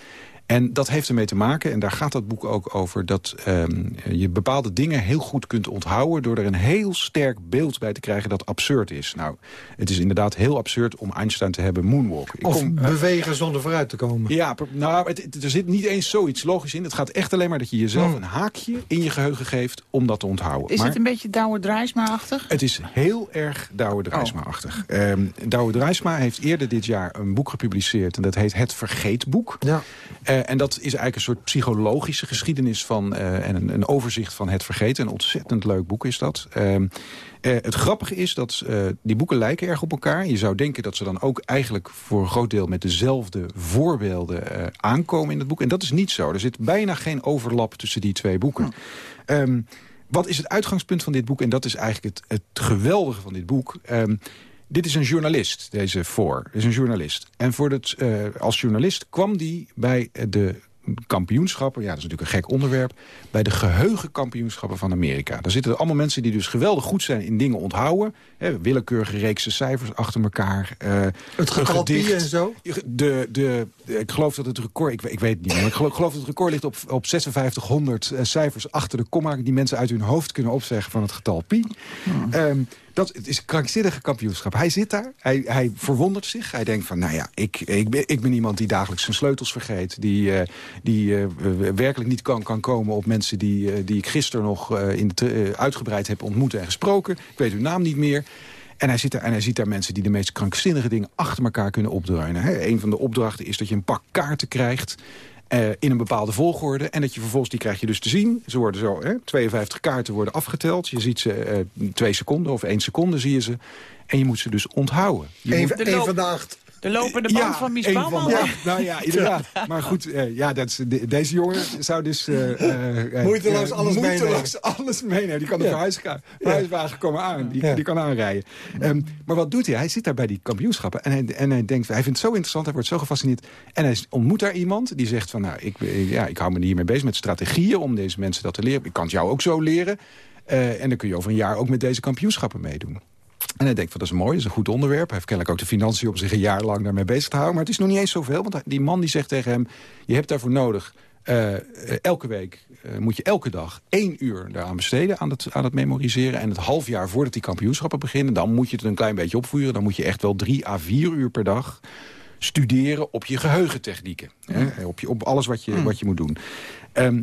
En dat heeft ermee te maken, en daar gaat dat boek ook over... dat um, je bepaalde dingen heel goed kunt onthouden... door er een heel sterk beeld bij te krijgen dat absurd is. Nou, het is inderdaad heel absurd om Einstein te hebben moonwalken. Ik of kom, bewegen zonder vooruit te komen. Ja, nou, het, het, er zit niet eens zoiets logisch in. Het gaat echt alleen maar dat je jezelf hmm. een haakje in je geheugen geeft... om dat te onthouden. Is maar, het een beetje Douwe Drijsma-achtig? Het is heel erg Douwe Drijsma-achtig. Oh. Um, Douwe Drijsma heeft eerder dit jaar een boek gepubliceerd... en dat heet Het Vergeetboek. Ja. Uh, en dat is eigenlijk een soort psychologische geschiedenis van... Uh, en een, een, overzicht van het vergeten. Een ontzettend leuk boek is dat. Uh, uh, het grappige is dat die boeken lijken erg op elkaar. Je zou denken dat ze dan ook eigenlijk voor een groot deel... met dezelfde voorbeelden aankomen in het boek. En dat is niet zo. Er zit bijna geen overlap tussen die twee boeken. Hm. Um, wat is het uitgangspunt van dit boek? En dat is eigenlijk het, het geweldige van dit boek... Um, dit is een journalist, deze voor. is een journalist. En voor het, uh, als journalist kwam die bij de kampioenschappen... ja, dat is natuurlijk een gek onderwerp... bij de geheugenkampioenschappen van Amerika. Daar zitten allemaal mensen die dus geweldig goed zijn in dingen onthouden. Hè, willekeurige reekse cijfers achter elkaar. Uh, het getal pi en zo? De, de, ik geloof dat het record... Ik, ik weet het niet, maar ik geloof, dat het record ligt op, op 5600 uh, cijfers achter de komma... die mensen uit hun hoofd kunnen opzeggen van het getal pi. Hmm. Um, dat, het is krankzinnige kampioenschap. Hij zit daar, hij, hij verwondert zich. Hij denkt van, nou ja, ik, ik, ben, ik ben iemand die dagelijks zijn sleutels vergeet. Die, uh, die uh, werkelijk niet kan, kan komen op mensen die, uh, die ik gisteren nog in uitgebreid heb ontmoet en gesproken. Ik weet hun naam niet meer. En hij, zit daar, en hij ziet daar mensen die de meest krankzinnige dingen achter elkaar kunnen opdruinen. Hè. Een van de opdrachten is dat je een pak kaarten krijgt. Uh, in een bepaalde volgorde. En dat je vervolgens, die krijg je dus te zien. Ze worden zo, hè, 52 kaarten worden afgeteld. Je ziet ze uh, twee seconden of één seconde zie je ze. En je moet ze dus onthouden. Je Eén moet... een van de lopende band van Mies Bouwman. ja, nou ja, inderdaad. Maar goed, eh, ja, dat is, de- deze jongen zou dus... eh, eh, eh, Moeiteloos alles moeiteloos alles meenemen. Die kan de verhuiswagen komen aan. Die, Ja. die kan aanrijden. Ehm, maar wat doet hij? Hij zit daar bij die kampioenschappen. En hij, en hij denkt, hij vindt het zo interessant. Hij wordt zo gefascineerd. En hij ontmoet daar iemand die zegt van... Nou, ik, ja, ik hou me hiermee bezig met strategieën om deze mensen dat te leren. Ik kan het jou ook zo leren. Eh, en dan kun je over een jaar ook met deze kampioenschappen meedoen. En hij denkt van dat is mooi, dat is een goed onderwerp. Hij heeft kennelijk ook de financiën om zich een jaar lang daarmee bezig te houden. Maar het is nog niet eens zoveel, want die man die zegt tegen hem... je hebt daarvoor nodig, eh, eh, elke week eh, moet je elke dag één uur daaraan besteden... Aan het, aan het memoriseren. En het half jaar voordat die kampioenschappen beginnen... dan moet je het een klein beetje opvoeren. Dan moet je echt wel drie à vier uur per dag studeren op je geheugentechnieken. Hè? Op, je, op alles wat je, wat je moet doen. Ehm,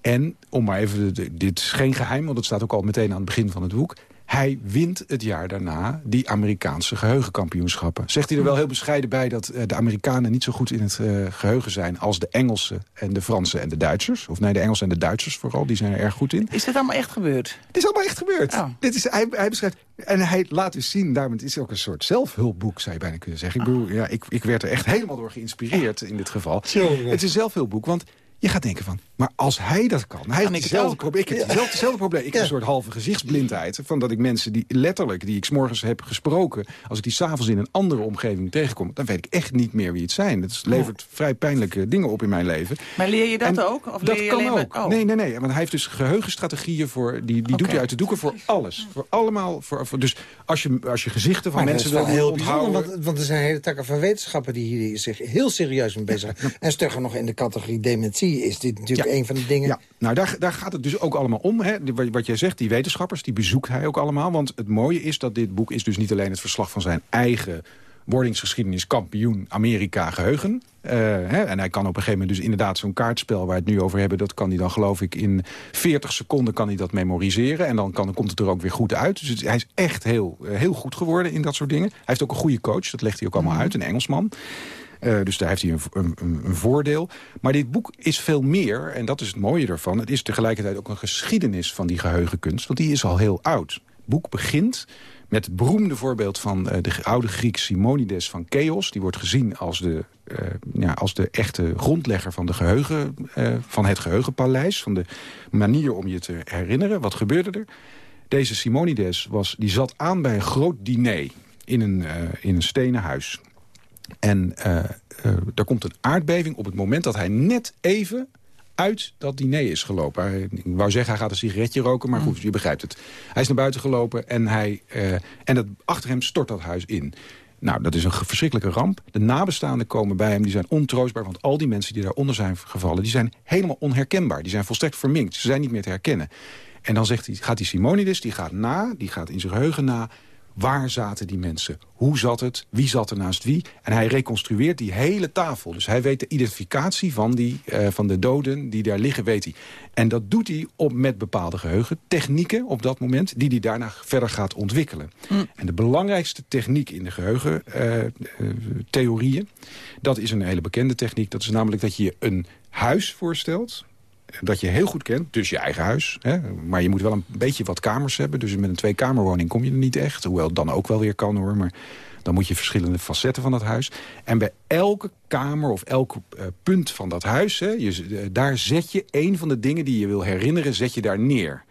en, om maar even, dit is geen geheim, want het staat ook al meteen aan het begin van het boek. Hij wint het jaar daarna die Amerikaanse geheugenkampioenschappen. Zegt hij er wel heel bescheiden bij dat eh, de Amerikanen niet zo goed in het eh, geheugen zijn... als de Engelsen en de Fransen en de Duitsers. Of nee, de Engelsen en de Duitsers vooral, die zijn er erg goed in. Is dit allemaal echt gebeurd? Het is allemaal echt gebeurd. Oh. Dit is, hij, hij beschrijft, en hij laat dus zien, daarom het is ook een soort zelfhulpboek, zou je bijna kunnen zeggen. Ik bedoel, ja, ik, ik werd er echt helemaal door geïnspireerd in dit geval. Tjonge. Het is een zelfhulpboek, want je gaat denken van, maar als hij dat kan, hij heeft hetzelfde probleem. Ik heb hetzelfde, hetzelfde probleem. Ik heb een soort halve gezichtsblindheid van dat ik mensen die letterlijk, die ik 's morgens heb gesproken, als ik die s'avonds in een andere omgeving tegenkom, dan weet ik echt niet meer wie het zijn. Het levert vrij pijnlijke dingen op in mijn leven. Maar leer je dat En ook? Of dat leer je kan ook. maar... oh. Nee, nee, nee. Want hij heeft dus geheugenstrategieën voor. Die, die doet hij uit de doeken voor alles. Voor allemaal. Voor, voor- dus als je, als je gezichten van Maar mensen dat wil heel onthouden. want, want er zijn hele takken van wetenschappen... die hier zich heel serieus mee bezig zijn. En stugger nog in de categorie dementie is dit natuurlijk Ja. een van de dingen... Ja, nou daar, daar gaat het dus ook allemaal om. Hè. Wat, wat jij zegt, die wetenschappers, die bezoekt hij ook allemaal. Want het mooie is dat dit boek is dus niet alleen het verslag van zijn eigen wordingsgeschiedenis kampioen Amerika geheugen. Eh, hè, en hij kan op een gegeven moment dus inderdaad zo'n kaartspel waar we het nu over hebben... dat kan hij dan geloof ik in 40 seconden kan hij dat memoriseren. En dan, kan, dan komt het er ook weer goed uit. Dus het- hij is echt heel, eh, heel goed geworden in dat soort dingen. Hij heeft ook een goede coach, dat legt hij ook allemaal uit, een Engelsman. Eh, dus daar heeft hij een, een, een- voordeel. Maar dit boek is veel meer, en dat is het mooie ervan. Het is tegelijkertijd ook een geschiedenis van die geheugenkunst. Want die is al heel oud. Het boek begint met het beroemde voorbeeld van eh, de oude Griek Simonides van Chaos. Die wordt gezien als de, eh, ja, als de echte grondlegger van, de geheugen, eh, van het geheugenpaleis. Van de manier om je te herinneren. Wat gebeurde er? Deze Simonides was, die zat aan bij een groot diner in een, eh, in een stenen huis. En eh, eh, er komt een aardbeving op het moment dat hij net even uit dat diner is gelopen. Hij, ik wou zeggen, hij gaat een sigaretje roken, maar goed, je begrijpt het. Hij is naar buiten gelopen en, hij, eh, en dat, achter hem stort dat huis in. Nou, dat is een verschrikkelijke ramp. De nabestaanden komen bij hem, die zijn ontroostbaar... want al die mensen die daaronder zijn gevallen... die zijn helemaal onherkenbaar. Die zijn volstrekt verminkt. Ze zijn niet meer te herkennen. En dan zegt hij, gaat die Simonides, die gaat na, die gaat in zijn geheugen na... Waar zaten die mensen? Hoe zat het? Wie zat er naast wie? En hij reconstrueert die hele tafel. Dus hij weet de identificatie van, die, eh, van de doden die daar liggen, weet hij. En dat doet hij op, met bepaalde geheugentechnieken op dat moment... die hij daarna verder gaat ontwikkelen. En de belangrijkste techniek in de geheugentheorieën... dat is een hele bekende techniek. Dat is namelijk dat je je een huis voorstelt dat je heel goed kent, dus je eigen huis. Hè? Maar je moet wel een beetje wat kamers hebben. Dus met een tweekamerwoning kom je er niet echt. Hoewel het dan ook wel weer kan hoor. Maar dan moet je verschillende facetten van dat huis. En bij elke kamer of elk eh, punt van dat huis... Hè, je, eh, daar zet je een van de dingen die je wil herinneren... zet je daar neer.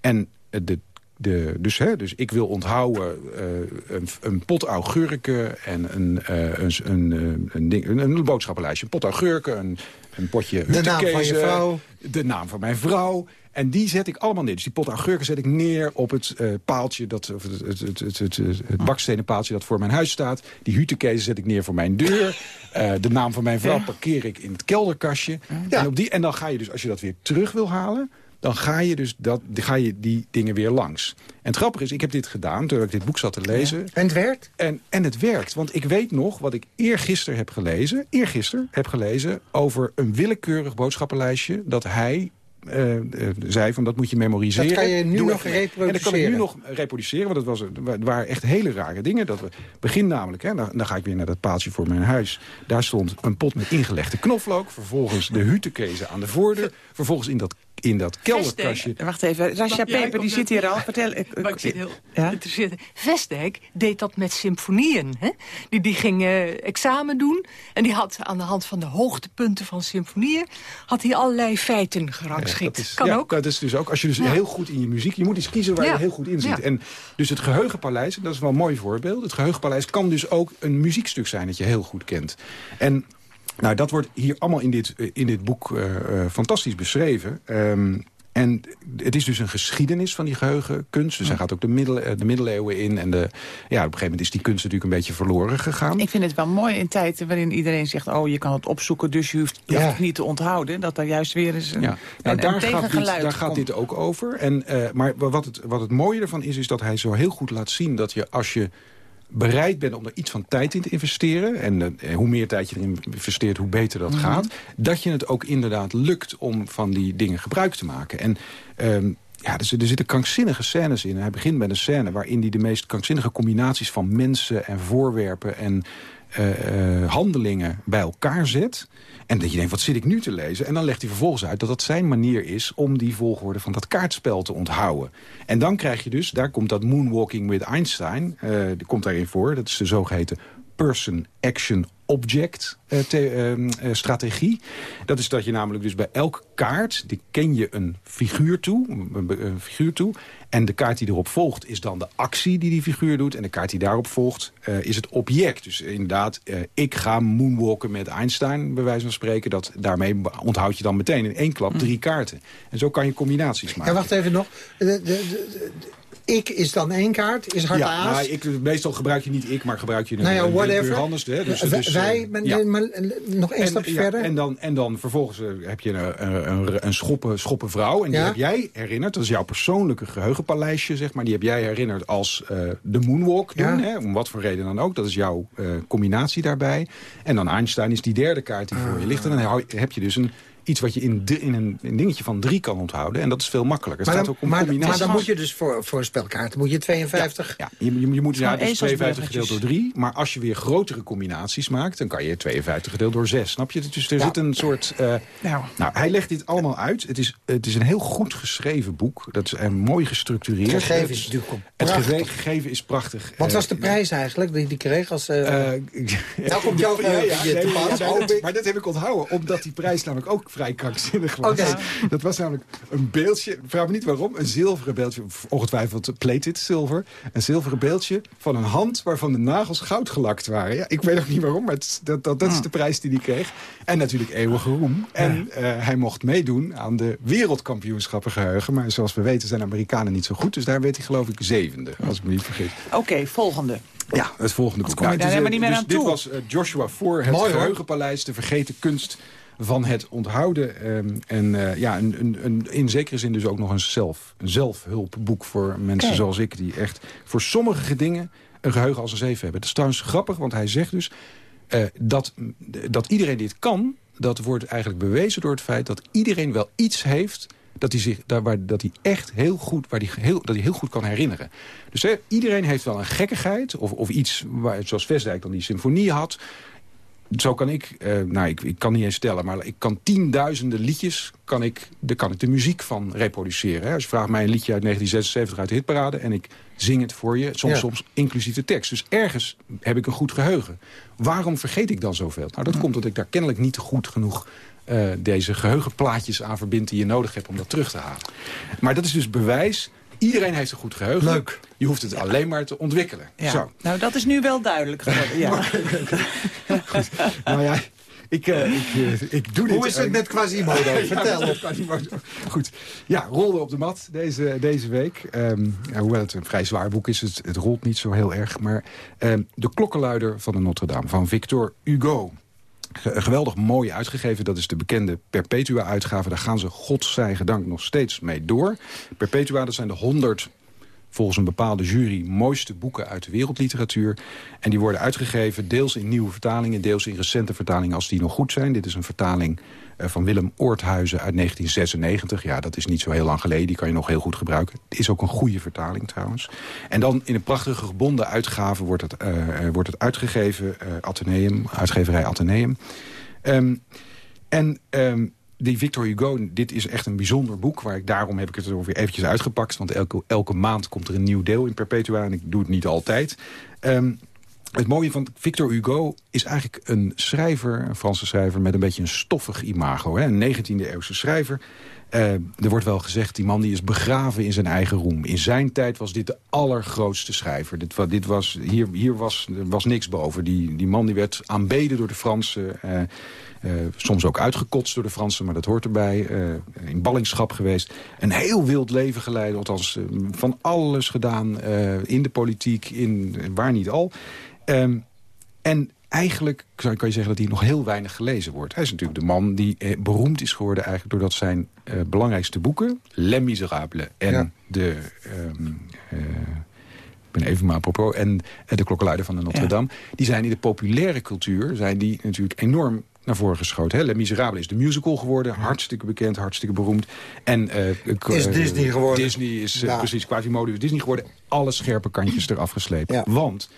En eh, de de, dus, hè, dus ik wil onthouden eh, een, een pot augurken en een, eh, een, een, eh, een, ding, een, boodschappenlijstje. Een pot augurken, een, een potje De naam van je vrouw. De naam van mijn vrouw. En die zet ik allemaal neer. Dus die pot augurken zet ik neer op het paaltje, dat, of het, het, het, het, bakstenen paaltje dat voor mijn huis staat. Die hutekezen zet ik neer voor mijn deur. (laughs) De naam van mijn vrouw parkeer ik in het kelderkastje. En, op die, en dan ga je dus, als je dat weer terug wil halen dan ga je dus dat, ga je die dingen weer langs. En het grappige is, ik heb dit gedaan terwijl ik dit boek zat te lezen. En het werkt? En, en het werkt, want ik weet nog wat ik eergisteren heb gelezen... eergisteren heb gelezen over een willekeurig boodschappenlijstje... dat hij eh, eh, zei van dat moet je memoriseren. Dat kan je nu Doe nog even. En dat kan ik nu reproduceren. nog reproduceren, want het, was, het waren echt hele rare dingen. Dat we, begin namelijk, hè, dan, dan ga ik weer naar dat paaltje voor mijn huis. Daar stond een pot met ingelegde knoflook. Vervolgens de hutekezen aan de voordeur. Vervolgens in dat in dat kelderkastje... Wacht even, Ja, ik Peper, die zit hier al. Vertel. Ik, Maar ik zit heel Ja? geïnteresseerd. Vestdijk deed dat met symfonieën. Hè? Die, die ging eh, examen doen. En die had aan de hand van de hoogtepunten van symfonieën... had hij allerlei feiten gerangschikt. Dat is, kan ja, ook. Dat is dus ook, als je dus Ja. heel goed in je muziek... je moet iets kiezen waar Ja. je heel goed in zit. Ja. En dus het geheugenpaleis, dat is wel een mooi voorbeeld... het geheugenpaleis kan dus ook een muziekstuk zijn dat je heel goed kent. En nou, dat wordt hier allemaal in dit, eh, in dit boek eh, eh, fantastisch beschreven... Ehm, en het is dus een geschiedenis van die geheugenkunst. Dus hij gaat ook de, de middeleeuwen in. En de, ja, op een gegeven moment is die kunst natuurlijk een beetje verloren gegaan. Ik vind het wel mooi in tijden waarin iedereen zegt... oh, je kan het opzoeken, dus je hoeft, Ja. het niet te onthouden. Dat er juist weer eens een, Ja, nou, een daar, gaat, dit, daar gaat komt. dit ook over. En, maar wat het, wat het mooie ervan is, is dat hij zo heel goed laat zien... dat je als je bereid bent om er iets van tijd in te investeren... en eh, hoe meer tijd je erin investeert, hoe beter dat gaat... dat je het ook inderdaad lukt om van die dingen gebruik te maken. En ehm, ja, er, er zitten krankzinnige scènes in. Hij begint met een scène waarin hij de meest krankzinnige combinaties... van mensen en voorwerpen en eh, eh, handelingen bij elkaar zet... En dat je denkt, wat zit ik nu te lezen? En dan legt hij vervolgens uit dat dat zijn manier is... om die volgorde van dat kaartspel te onthouden. En dan krijg je dus, daar komt dat moonwalking with Einstein... eh, die komt daarin voor, dat is de zogeheten person action object eh, te- ehm, eh, strategie. Dat is dat je namelijk dus bij elke kaart... die ken je een figuur toe, een, een figuur toe... en de kaart die erop volgt is dan de actie die die figuur doet... en de kaart die daarop volgt eh, is het object. Dus inderdaad, eh, ik ga moonwalken met Einstein, bij wijze van spreken. Dat, daarmee onthoud je dan meteen in één klap drie kaarten. En zo kan je combinaties maken. Ja, wacht even nog. De, de- de- ik is dan één kaart, is hard Ja, aas. nou, ik, meestal gebruik je niet ik, maar gebruik je een, nou ja, whatever. anders. Hè? Dus, dus, wij, eh, maar, ja. maar, nog één stapje ja, verder. En dan, en dan vervolgens eh, heb je een, een, een, schoppen, schoppen vrouw. En die heb jij herinnerd. Dat is jouw persoonlijke geheugenpaleisje, zeg maar. Die heb jij herinnerd als eh, de moonwalk doen. Hè? Om wat voor reden dan ook. Dat is jouw combinatie daarbij. En dan Einstein is die derde kaart die voor je ligt. En dan heb je dus een, iets wat je in, de, in een, een dingetje van drie kan onthouden. En dat is veel makkelijker. Het maar, gaat dan, ook om maar, combinaties. maar dan moet je dus voor, voor een spelkaart moet je 52... Ja, je, je, je moet ja, dus 52 gedeeld door 3. Maar als je weer grotere combinaties maakt... dan kan je 52 gedeeld door 6. Snap je? Dus er zit een soort... eh, Nou, nou, hij legt dit allemaal uit. Het is, het is een heel goed geschreven boek. Dat is eh, mooi gestructureerd. Het gegeven is natuurlijk Het gegeven is prachtig. Wat Eh, was de prijs eigenlijk die die kreeg als... eh, eh, Nou komt (laughs) jouw ik. Maar dat heb ik onthouden, omdat die prijs namelijk ook vrij krankzinnig was. Oké. Dat was namelijk een beeldje, vraag me niet waarom, een zilveren beeldje, ongetwijfeld plated zilver, een zilveren beeldje van een hand waarvan de nagels goud gelakt waren. Ja, ik weet ook niet waarom, maar het, dat, dat, dat is de prijs die hij kreeg. En natuurlijk eeuwige roem. En eh, hij mocht meedoen aan de wereldkampioenschappen geheugen, maar zoals we weten zijn Amerikanen niet zo goed, dus daar werd hij geloof ik zevende, als ik me niet vergis. oké, volgende. Ja, het volgende boek. kom je daar het is, helemaal niet meer dus aan Dit toe. was eh, Joshua voor het Mooi, geheugenpaleis, de vergeten kunst van het onthouden. ehm, en eh, ja, een, een, een, in zekere zin dus ook nog een, zelf, een zelfhulpboek voor mensen zoals ik... die echt voor sommige dingen een geheugen als een zeef hebben. Het is trouwens grappig, want hij zegt dus... eh, dat, dat iedereen dit kan, dat wordt eigenlijk bewezen door het feit... dat iedereen wel iets heeft dat hij zich daar, waar, dat hij echt heel goed, waar hij heel, dat hij heel goed kan herinneren. Dus iedereen heeft wel een gekkigheid of, of iets waar, zoals Vestdijk dan die symfonie had. Zo kan ik, eh, nou ik, ik kan niet eens stellen, maar ik kan tienduizenden liedjes, kan ik, daar kan ik de muziek van reproduceren. Hè. Als je vraagt mij een liedje uit 1976 uit de hitparade en ik zing het voor je, soms, Ja. soms inclusief de tekst. Dus ergens heb ik een goed geheugen. Waarom vergeet ik dan zoveel? Nou, dat komt omdat ik daar kennelijk niet goed genoeg eh, deze geheugenplaatjes aan verbind die je nodig hebt om dat terug te halen. Maar dat is dus bewijs. Iedereen heeft een goed geheugen. Leuk. Je hoeft het alleen maar te ontwikkelen. Ja. Zo. Nou, dat is nu wel duidelijk geworden. Ja. (laughs) (laughs) Nou ja, ik, eh, ik, eh, ik doe dit. Hoe is het met Quasimodo? (laughs) Vertel. Ja, Quasimodo. Goed. Ja, rolde op de mat deze, deze week. Ehm, ja, hoewel het een vrij zwaar boek is, het, het rolt niet zo heel erg. Maar ehm, De klokkenluider van de Notre-Dame van Victor Hugo. Ge- geweldig mooi uitgegeven. Dat is de bekende Perpetua-uitgave. Daar gaan ze, godzijdank, nog steeds mee door. Perpetua, dat zijn de 100 volgens een bepaalde jury mooiste boeken uit de wereldliteratuur. En die worden uitgegeven deels in nieuwe vertalingen... deels in recente vertalingen als die nog goed zijn. Dit is een vertaling van Willem Oorthuizen uit 1996. Ja, dat is niet zo heel lang geleden. Die kan je nog heel goed gebruiken. Het is ook een goede vertaling trouwens. En dan in een prachtige gebonden uitgave wordt het, eh, eh, wordt het uitgegeven. eh Atheneum, uitgeverij Atheneum. Ehm, en ehm, die Victor Hugo, dit is echt een bijzonder boek... waar ik daarom heb ik het er weer eventjes uitgepakt. Want elke, elke maand komt er een nieuw deel in Perpetua... en ik doe het niet altijd. Ehm, het mooie van Victor Hugo is eigenlijk een schrijver, een Franse schrijver... met een beetje een stoffig imago. Hè? Een 19e-eeuwse schrijver. Uh, er wordt wel gezegd, die man die is begraven in zijn eigen roem. In zijn tijd was dit de allergrootste schrijver. Dit, dit was, hier hier was, was niks boven. Die, die man die werd aanbeden door de Fransen... Uh, uh, soms ook uitgekotst door de Fransen, maar dat hoort erbij. In ballingschap geweest. Een heel wild leven geleid, althans van alles gedaan. in de politiek, in waar niet al. Um, en eigenlijk kan je zeggen dat hij nog heel weinig gelezen wordt. Hij is natuurlijk de man die eh, beroemd is geworden... eigenlijk doordat zijn eh, belangrijkste boeken... Les Miserables en ja. de... Um, uh, ik ben even maar apropos... en de klokkenluider van de Notre-Dame... Ja. die zijn in de populaire cultuur... zijn die natuurlijk enorm naar voren geschoten. Hè? Les Miserables is de musical geworden. Hartstikke bekend, hartstikke beroemd. En, uh, is Disney geworden. Disney is ja. precies Quasimodo is Disney geworden. Alle scherpe kantjes eraf gesleept. Ja. Want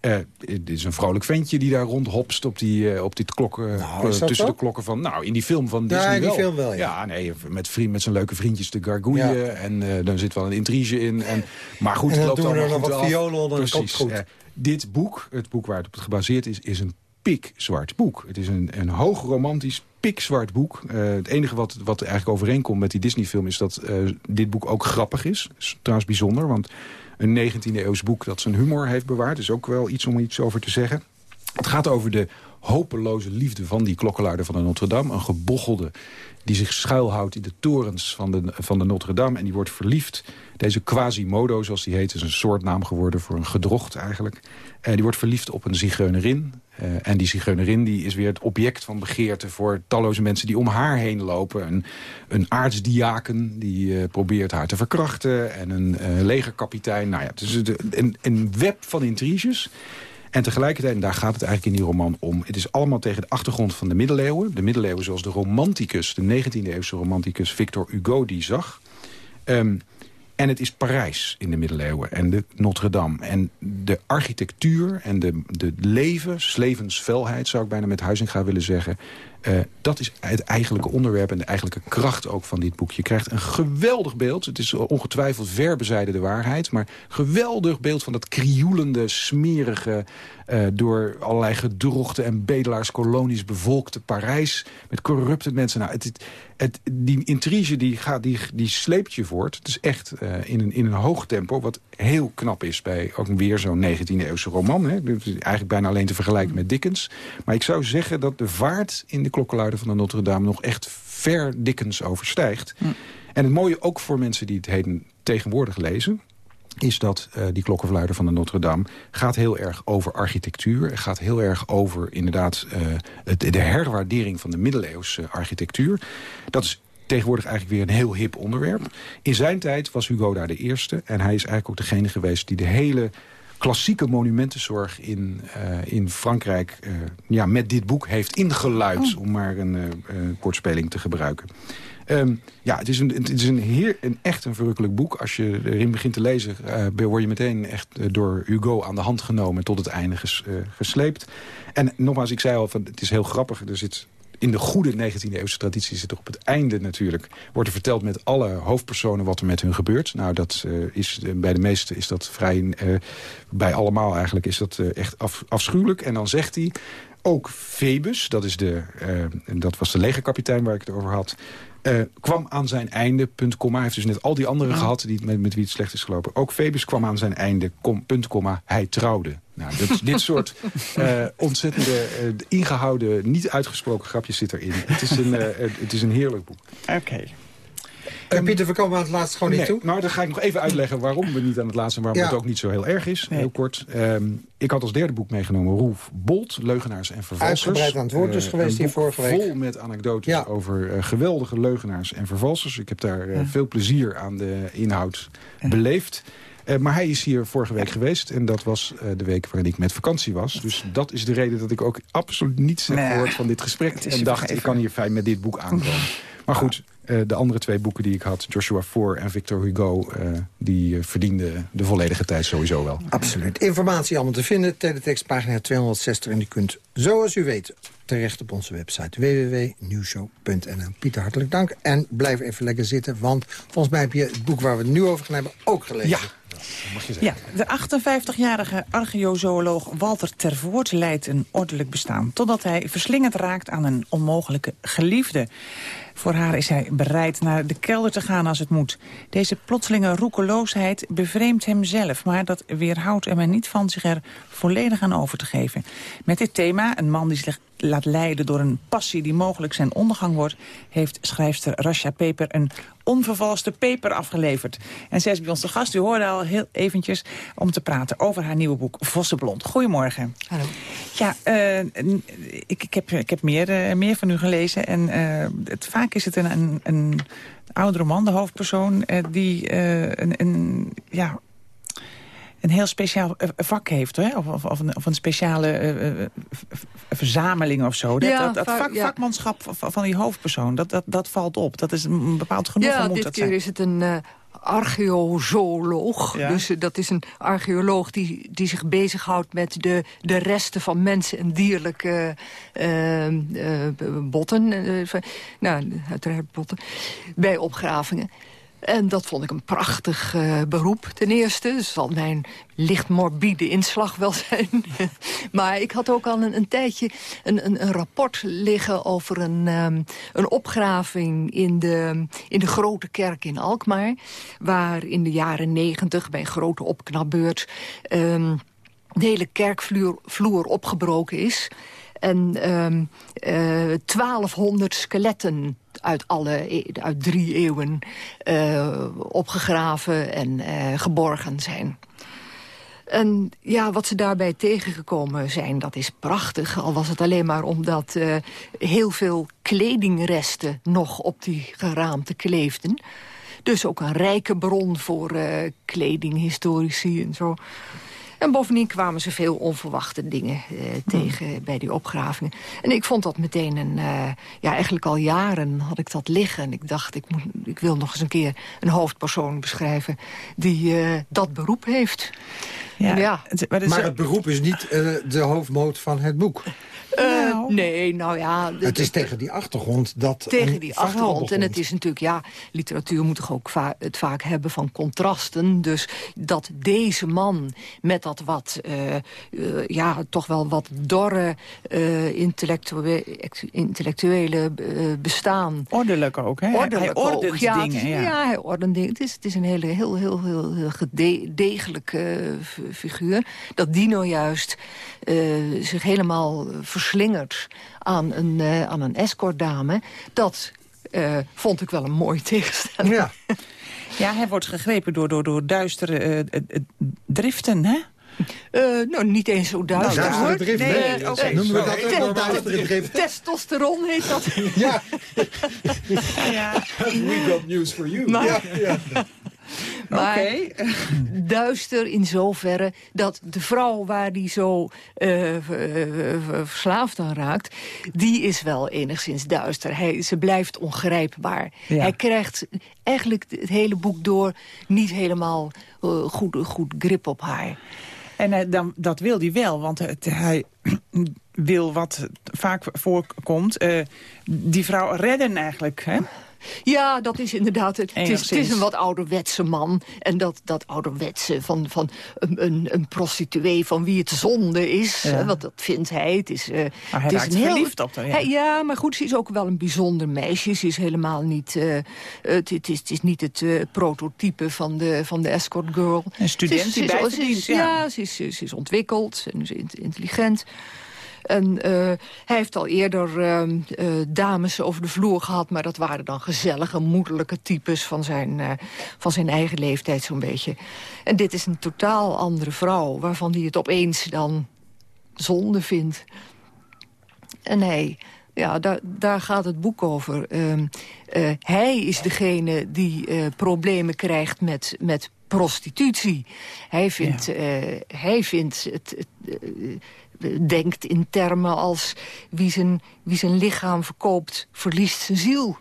uh, dit is een vrolijk ventje die daar rondhopst op die, uh, op die klokken, nou, uh, tussen de klokken van... Nou, in die film van Disney ja, in die wel. film wel, ja. ja nee, met, vriend, met zijn leuke vriendjes de gargouille. Ja. En dan zit wel een intrige in. En, maar goed, en het loopt doen we allemaal er nog goed af. violen dan Precies. het goed. dit boek, het boek waar het op gebaseerd is, is een pikzwart boek. Het is een, een hoog romantisch pikzwart boek. Uh, het enige wat, wat eigenlijk overeenkomt met die Disney-film... is dat uh, dit boek ook grappig is. Dat is trouwens bijzonder, want een 19e-eeuws boek... dat zijn humor heeft bewaard, is ook wel iets om iets over te zeggen. Het gaat over de hopeloze liefde van die klokkenluider van de Notre-Dame. Een gebochelde die zich schuilhoudt in de torens van de, van de Notre-Dame. En die wordt verliefd. Deze Quasimodo, zoals die heet, is een soortnaam geworden voor een gedrocht eigenlijk. Uh, die wordt verliefd op een zigeunerin. Uh, en die zigeunerin die is weer het object van begeerte voor talloze mensen die om haar heen lopen. Een, een aartsdiaken die uh, probeert haar te verkrachten. En een legerkapitein. Nou ja, het is een, een web van intriges. En tegelijkertijd, en daar gaat het eigenlijk in die roman om... het is allemaal tegen de achtergrond van de middeleeuwen. De middeleeuwen zoals de romanticus, de 19e-eeuwse romanticus Victor Hugo die zag. Um, en het is Parijs in de middeleeuwen en de Notre-Dame. En de architectuur en de, de levens, levensvelheid... zou ik bijna met Huizinga willen zeggen... Uh, dat is het eigenlijke onderwerp en de eigenlijke kracht ook van dit boek. Je krijgt een geweldig beeld. Het is ongetwijfeld ver bezijden de waarheid. Maar geweldig beeld van dat krioelende, smerige... Uh, door allerlei gedrochten en bedelaarskolonies bevolkte Parijs. Met corrupte mensen. Nou, het, het, die intrige die, gaat, die, die sleept je voort. Het is echt uh, in, een, in een hoog tempo. Wat heel knap is bij ook weer zo'n 19e-eeuwse roman. Hè. Eigenlijk bijna alleen te vergelijken met Dickens. Maar ik zou zeggen dat de vaart in de klokkenluider van de Notre-Dame... nog echt ver Dickens overstijgt. En het mooie ook voor mensen die het heden tegenwoordig lezen is dat uh, die klokkenluider van de Notre-Dame gaat heel erg over architectuur. Gaat heel erg over inderdaad uh, het, de herwaardering van de middeleeuwse architectuur. Dat is tegenwoordig eigenlijk weer een heel hip onderwerp. In zijn tijd was Hugo daar de eerste. En hij is eigenlijk ook degene geweest die de hele klassieke monumentenzorg in, uh, in Frankrijk uh, ja, met dit boek heeft ingeluid. Oh. Om maar een uh, woordspeling te gebruiken. Um, ja, het is, een, het is een, heer, een echt een verrukkelijk boek. Als je erin begint te lezen, uh, word je meteen echt door Hugo aan de hand genomen... tot het einde ges, uh, gesleept. En nogmaals, ik zei al, van, het is heel grappig. Er zit in de goede 19e-eeuwse traditie zit er op het einde natuurlijk... wordt er verteld met alle hoofdpersonen wat er met hun gebeurt. Nou, dat uh, is bij de meesten is dat vrij... Uh, bij allemaal eigenlijk is dat echt af, afschuwelijk. En dan zegt hij... Ook Phoebus, dat, is de, dat was de legerkapitein waar ik het over had... Uh, kwam aan zijn einde, punt, komma. Hij heeft dus net al die anderen gehad die, met, met wie het slecht is gelopen. Ook Phoebus kwam aan zijn einde, kom, punt, komma. Hij trouwde. Nou, dit, (laughs) dit soort uh, ontzettende, uh, ingehouden, niet uitgesproken grapjes zit erin. Het is een, het is een heerlijk boek. Oké. Okay. En Pieter, we komen aan het laatste gewoon nee, niet toe. Maar dan ga ik nog even uitleggen waarom we niet aan het laatste... en waarom ja. het ook niet zo heel erg is. Nee. Heel kort. Um, ik had als derde boek meegenomen Roef Bolt, Leugenaars en Vervalsers. Uitgebreid aan het woord dus uh, geweest hier vorige week. vol met anekdotes ja. over uh, geweldige leugenaars en vervalsers. Ik heb daar uh, ja. veel plezier aan de inhoud beleefd. Uh, maar hij is hier vorige week geweest. En dat was uh, de week waarin ik met vakantie was. Dus dat is de reden dat ik ook absoluut niets heb Nee. gehoord van dit gesprek. En dacht, ik kan hier fijn met dit boek aankomen. (laughs) Maar goed, eh, de andere twee boeken die ik had, Joshua Four en Victor Hugo... eh, die eh, verdienden de volledige tijd sowieso wel. Absoluut. Informatie allemaal te vinden. Teletext pagina 260. En u kunt, zoals u weet, terecht op onze website www.nieuwshow.nl. Pieter, hartelijk dank. En blijf even lekker zitten, want volgens mij heb je het boek waar we het nu over gaan hebben ook gelezen. Ja. Mag je zeggen. Ja, de 58-jarige archeozooloog Walter Tervoort leidt een ordelijk bestaan... totdat hij verslingend raakt aan een onmogelijke geliefde. Voor haar is hij bereid naar de kelder te gaan als het moet. Deze plotselinge roekeloosheid bevreemdt hem zelf... maar dat weerhoudt hem er niet van zich er volledig aan over te geven. Met dit thema, een man die zich laat leiden door een passie... die mogelijk zijn ondergang wordt... heeft schrijfster Rasha Peper een onvervalste peper afgeleverd. En zij is bij ons de gast, u hoorde al heel eventjes... om te praten over haar nieuwe boek Vossenblond. Goedemorgen. Hallo. Ja, eh, ik, ik, heb, ik heb meer, eh, meer van u gelezen. En eh, het, vaak is het een, een, een oudere man, de hoofdpersoon... eh, die eh, een, een, ja, een heel speciaal eh, vak heeft. Hè? Of, of, of, een, of een speciale verzameling of zo. Dat, Ja, dat, dat va- vak, ja. vakmanschap van, van die hoofdpersoon, dat, dat, dat valt op. Dat is een bepaald genoegen Ja, moet dit dat keer zijn. is het een archeozooloog. Ja. Dus eh, dat is een archeoloog die, die zich bezighoudt met de, de resten van mensen en dierlijke eh, eh, botten. eh, nou, uiteraard botten. Bij opgravingen. En dat vond ik een prachtig eh, beroep. Ten eerste, het zal mijn licht morbide inslag wel (laughs) zijn. maar ik had ook al een, een tijdje een, een, een rapport liggen... over een, ehm, een opgraving in de, in de Grote Kerk in Alkmaar... waar in de jaren negentig bij een grote opknapbeurt... ehm, de hele kerkvloer vloer opgebroken is... En ehm eh, 1200 skeletten uit, alle, e- uit drie eeuwen eh, opgegraven en eh, geborgen zijn. En ja, wat ze daarbij tegengekomen zijn, dat is prachtig. Al was het alleen maar omdat heel veel kledingresten nog op die geraamte kleefden. Dus ook een rijke bron voor kledinghistorici en zo. En bovendien kwamen ze veel onverwachte dingen eh, tegen bij die opgravingen. En ik vond dat meteen een... eh, ja, eigenlijk al jaren had ik dat liggen. En ik dacht, ik, moet, ik wil nog eens een keer een hoofdpersoon beschrijven... die eh, dat beroep heeft. Ja, maar het Maar beroep is niet eh, de hoofdmoot van het boek. Eh, Nou. nee, nou ja... Het is tegen die achtergrond dat tegen die achtergrond. En het is natuurlijk, ja, literatuur moet toch ook va het vaak hebben van contrasten. Dus dat deze man met dat wat, eh, eh, ja, toch wel wat dorre eh, intellectue intellectuele eh, bestaan... ordelijk ook, hè? Ordelijk hij ordent ook. Ja, dingen. ja. ja, hij ordent dingen. Het is, het is een hele, heel, heel, heel, heel degelijke figuur. Dat Dino juist zich helemaal verslingert aan een, aan een escortdame. Dat vond ik wel een mooie tegenstelling. Ja, Ja, hij wordt gegrepen door, door, door duistere driften, hè? Eh, nou, niet eens zo duister. hoor. drift. Nee, nee, eh. Noemen we dat Te- ook wel duistere drift? Testosteron heet dat. (laughs) Ja, Ja, We got news for you. Maar, ja, ja. maar duister in zoverre dat de vrouw waar die zo eh, v- verslaafd aan raakt... die is wel enigszins duister. Hij, ze blijft ongrijpbaar. Ja. Hij krijgt eigenlijk het hele boek door niet helemaal eh, goed, goed grip op haar. En eh, dan, dat wil hij wel, want het, hij (clears throat) wil wat vaak voorkomt... eh, die vrouw redden eigenlijk, hè? Ja, dat is inderdaad... Het, het, is, het is Enigszins. een wat ouderwetse man. En dat, dat ouderwetse van, van een, een, een prostituee van wie het zonde is. Ja. hè, Want dat vindt hij. Het is, eh, Maar hij het is een heel- verliefd op haar, ja. Ja, maar goed, ze is ook wel een bijzonder meisje. Ze is helemaal niet... eh, het, het, is, het is niet het eh, prototype van de, van de escort girl. Een student is- die is- is- ja. Ja, ze is, ze is ontwikkeld en ze is intelligent. En eh, hij heeft al eerder ehm, eh, dames over de vloer gehad... maar dat waren dan gezellige, moederlijke types van zijn, eh, van zijn eigen leeftijd zo'n beetje. En dit is een totaal andere vrouw... waarvan hij het opeens dan zonde vindt. En hij, ja, daar, daar gaat het boek over. Ehm, eh, hij is degene die problemen krijgt met, met prostitutie. Hij vindt, hij vindt het, het, denkt in termen als... Wie zijn, wie zijn lichaam verkoopt, verliest zijn ziel.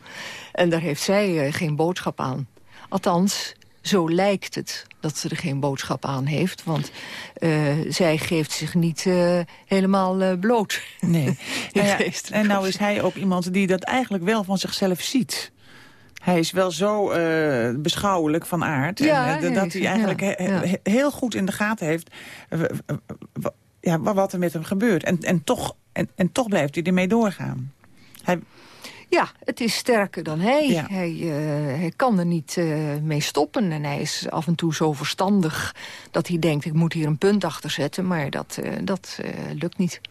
En daar heeft zij eh, geen boodschap aan. Althans, zo lijkt het dat ze er geen boodschap aan heeft. Want uh, zij geeft zich niet uh, helemaal uh, bloot. Nee. (laughs) nou ja, en nou is hij ook iemand die dat eigenlijk wel van zichzelf ziet. Hij is wel zo beschouwelijk van aard. Ja, en, dat hij eigenlijk ja, he, heel goed in de gaten heeft... ja, wat er met hem gebeurt. En, en, toch, en, en toch blijft hij ermee doorgaan. Hij, ja, het is sterker dan hij. Ja. Hij, uh, hij kan er niet uh, mee stoppen. En hij is af en toe zo verstandig dat hij denkt... ik moet hier een punt achter zetten, maar dat, uh, dat lukt niet.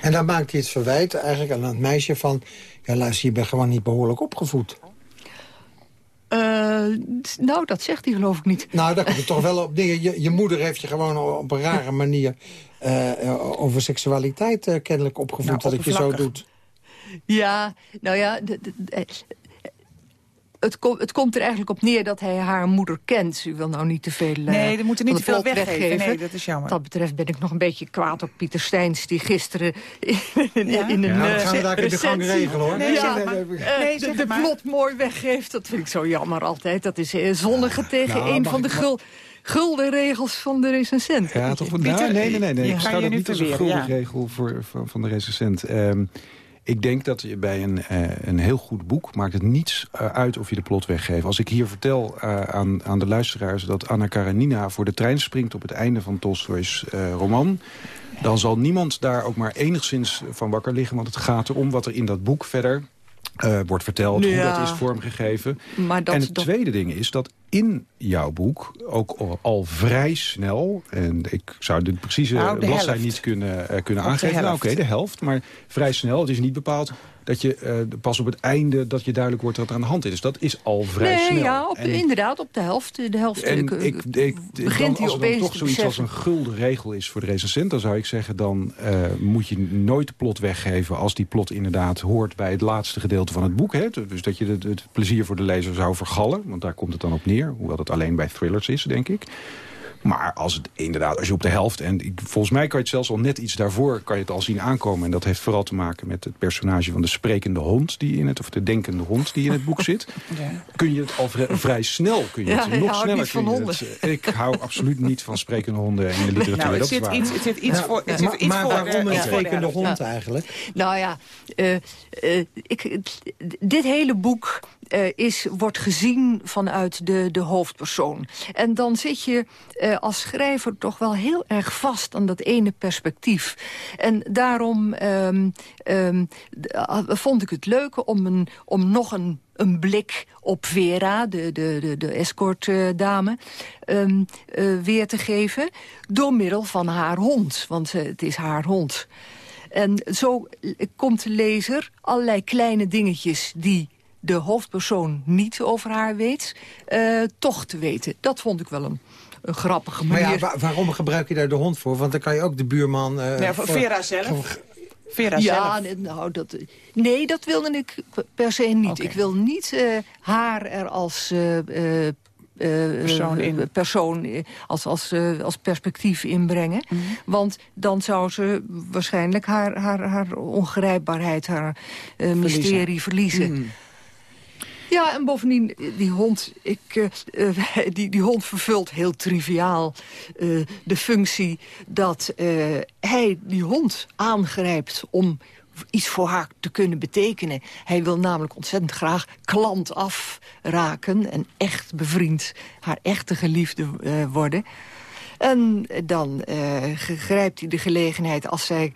En dan maakt hij het verwijt eigenlijk aan het meisje van... ja, luister, je bent gewoon niet behoorlijk opgevoed. Nou, dat zegt hij geloof ik niet. Nou, daar komt het toch wel op neer. Je, je moeder heeft je gewoon op een rare manier... over seksualiteit kennelijk opgevoed, nou, dat het je zo doet. Ja, nou ja... Het, kom, het, komt er eigenlijk op neer dat hij haar moeder kent. U wil nou niet te veel Nee, er moet er niet te veel weggeven. weggeven. Nee, dat is jammer. Wat dat betreft ben ik nog een beetje kwaad op Pieter Steins... die gisteren in, in, ja? in een ja, we gaan we daar in de gang regelen, hoor. Nee, ja, maar, uh, nee, de, de plot mooi weggeeft, dat vind ik zo jammer altijd. Dat is zonnige tegen nou, een van de gul gulden regels van de recensent. Ja, toch? Nou, nee, nee, nee. nee. Ja, ik sta dat niet als een gulden regel voor, voor, van de recensent. Um, ik denk dat je bij een, uh, een heel goed boek maakt het niets uh, uit of je de plot weggeeft. Als ik hier vertel uh, aan, aan de luisteraars dat Anna Karenina voor de trein springt op het einde van Tolstoy's roman... dan zal niemand daar ook maar enigszins van wakker liggen. Want het gaat erom wat er in dat boek verder uh, wordt verteld, ja. hoe dat is vormgegeven. Maar dat, en het dat... tweede ding is dat in jouw boek ook al, vrij snel... en ik zou de precieze nou, de bladzij helft. niet kunnen, uh, kunnen aangeven. Nou, Oké, okay, de helft, maar vrij snel. Het is niet bepaald dat je uh, pas op het einde dat je duidelijk wordt wat er aan de hand is. Dus dat is al vrij nee, snel. Ja, op, en, inderdaad, op de helft. De helft en uh, ik, ik, begint dan, als er dan toch zoiets als een gulden regel is voor de recensent... dan zou ik zeggen, dan uh, moet je nooit de plot weggeven... als die plot inderdaad hoort bij het laatste gedeelte van het boek. Hè? Dus dat je het, het plezier voor de lezer zou vergallen. Want daar komt het dan op neer. Hoewel het alleen bij thrillers is, denk ik. Maar als het inderdaad, als je op de helft... en ik, volgens mij kan je het zelfs al net iets daarvoor kan je het al zien aankomen. En dat heeft vooral te maken met het personage van de sprekende hond... die in het, of de denkende hond die in het boek zit. (laughs) Ja. Kun je het al vrij, vrij snel, kun je ja, het nog sneller niet van kun je honden. het, Ik hou absoluut niet van sprekende honden in de literatuur. Nou, het, dat zit is waar. iets, het zit iets Ja, voor... Het maar zit iets maar voor waarom een sprekende Ja. hond eigenlijk? Nou ja, uh, uh, ik, dit hele boek uh, is, wordt gezien vanuit de, de hoofdpersoon. En dan zit je als schrijver toch wel heel erg vast aan dat ene perspectief. En daarom um, um, vond ik het leuk om, een, om nog een een blik op Vera, de, de, de, de escortdame, uh, weer te geven... door middel van haar hond, want het is haar hond. En zo komt de lezer allerlei kleine dingetjes... die de hoofdpersoon niet over haar weet, uh, toch te weten. Dat vond ik wel een, een grappige Maar manier. ja, wa waarom gebruik je daar de hond voor? Want dan kan je ook de buurman... Uh, Ja, voor Vera zelf. Vera ja, zelf. nee, nou, dat, nee, dat wilde ik per se niet. Ik wil niet uh, haar er als... Uh, uh, Persoon in. persoon eh, als, als, uh, als perspectief inbrengen. Mhm. Want dan zou ze waarschijnlijk haar, haar, haar ongrijpbaarheid, haar uh, mysterie verliezen. Mhm. Ja, en bovendien, die hond, ik, uh, uh, die, die hond vervult heel triviaal uh, de functie dat hij die hond aangrijpt om iets voor haar te kunnen betekenen. Hij wil namelijk ontzettend graag klant afraken en echt bevriend, haar echte geliefde worden. En dan grijpt hij de gelegenheid als zij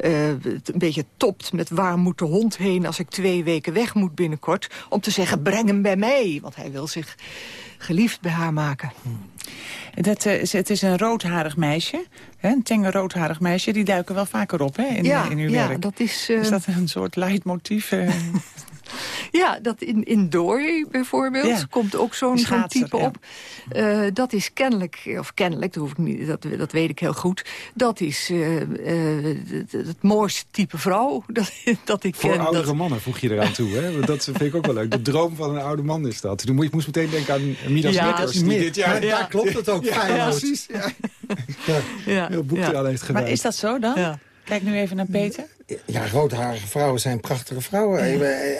uh, een beetje topt met waar moet de hond heen... als ik twee weken weg moet binnenkort... om te zeggen, breng hem bij mij. Want hij wil zich geliefd bij haar maken. Dat, uh, het is een roodharig meisje, hè, een tenger roodharig meisje. Die duiken wel vaker op hè, in, ja, in uw ja, werk. Dat is, uh... is dat een soort leidmotief? (laughs) Ja, dat in, in Dory bijvoorbeeld Ja. komt ook zo'n Die zo'n type ja. op. Uh, dat is kennelijk, of kennelijk, dat, hoef ik niet, dat, dat weet ik heel goed... dat is uh, uh, het, het mooiste type vrouw (laughs) dat, dat ik Voor ken. oudere dat, mannen voeg je eraan toe. Hè? Dat vind ik ook wel leuk. De droom van een oude man is dat. Toen moest- Ik moest meteen denken aan Midas Ja. Die dit jaar daar klopt het ook ja, precies. Ja. Ja. ja, Heel boek ja. eraan heeft gewijd. Maar is dat zo dan? Ja. Kijk nu even naar Peter. Ja, roodharige vrouwen zijn prachtige vrouwen.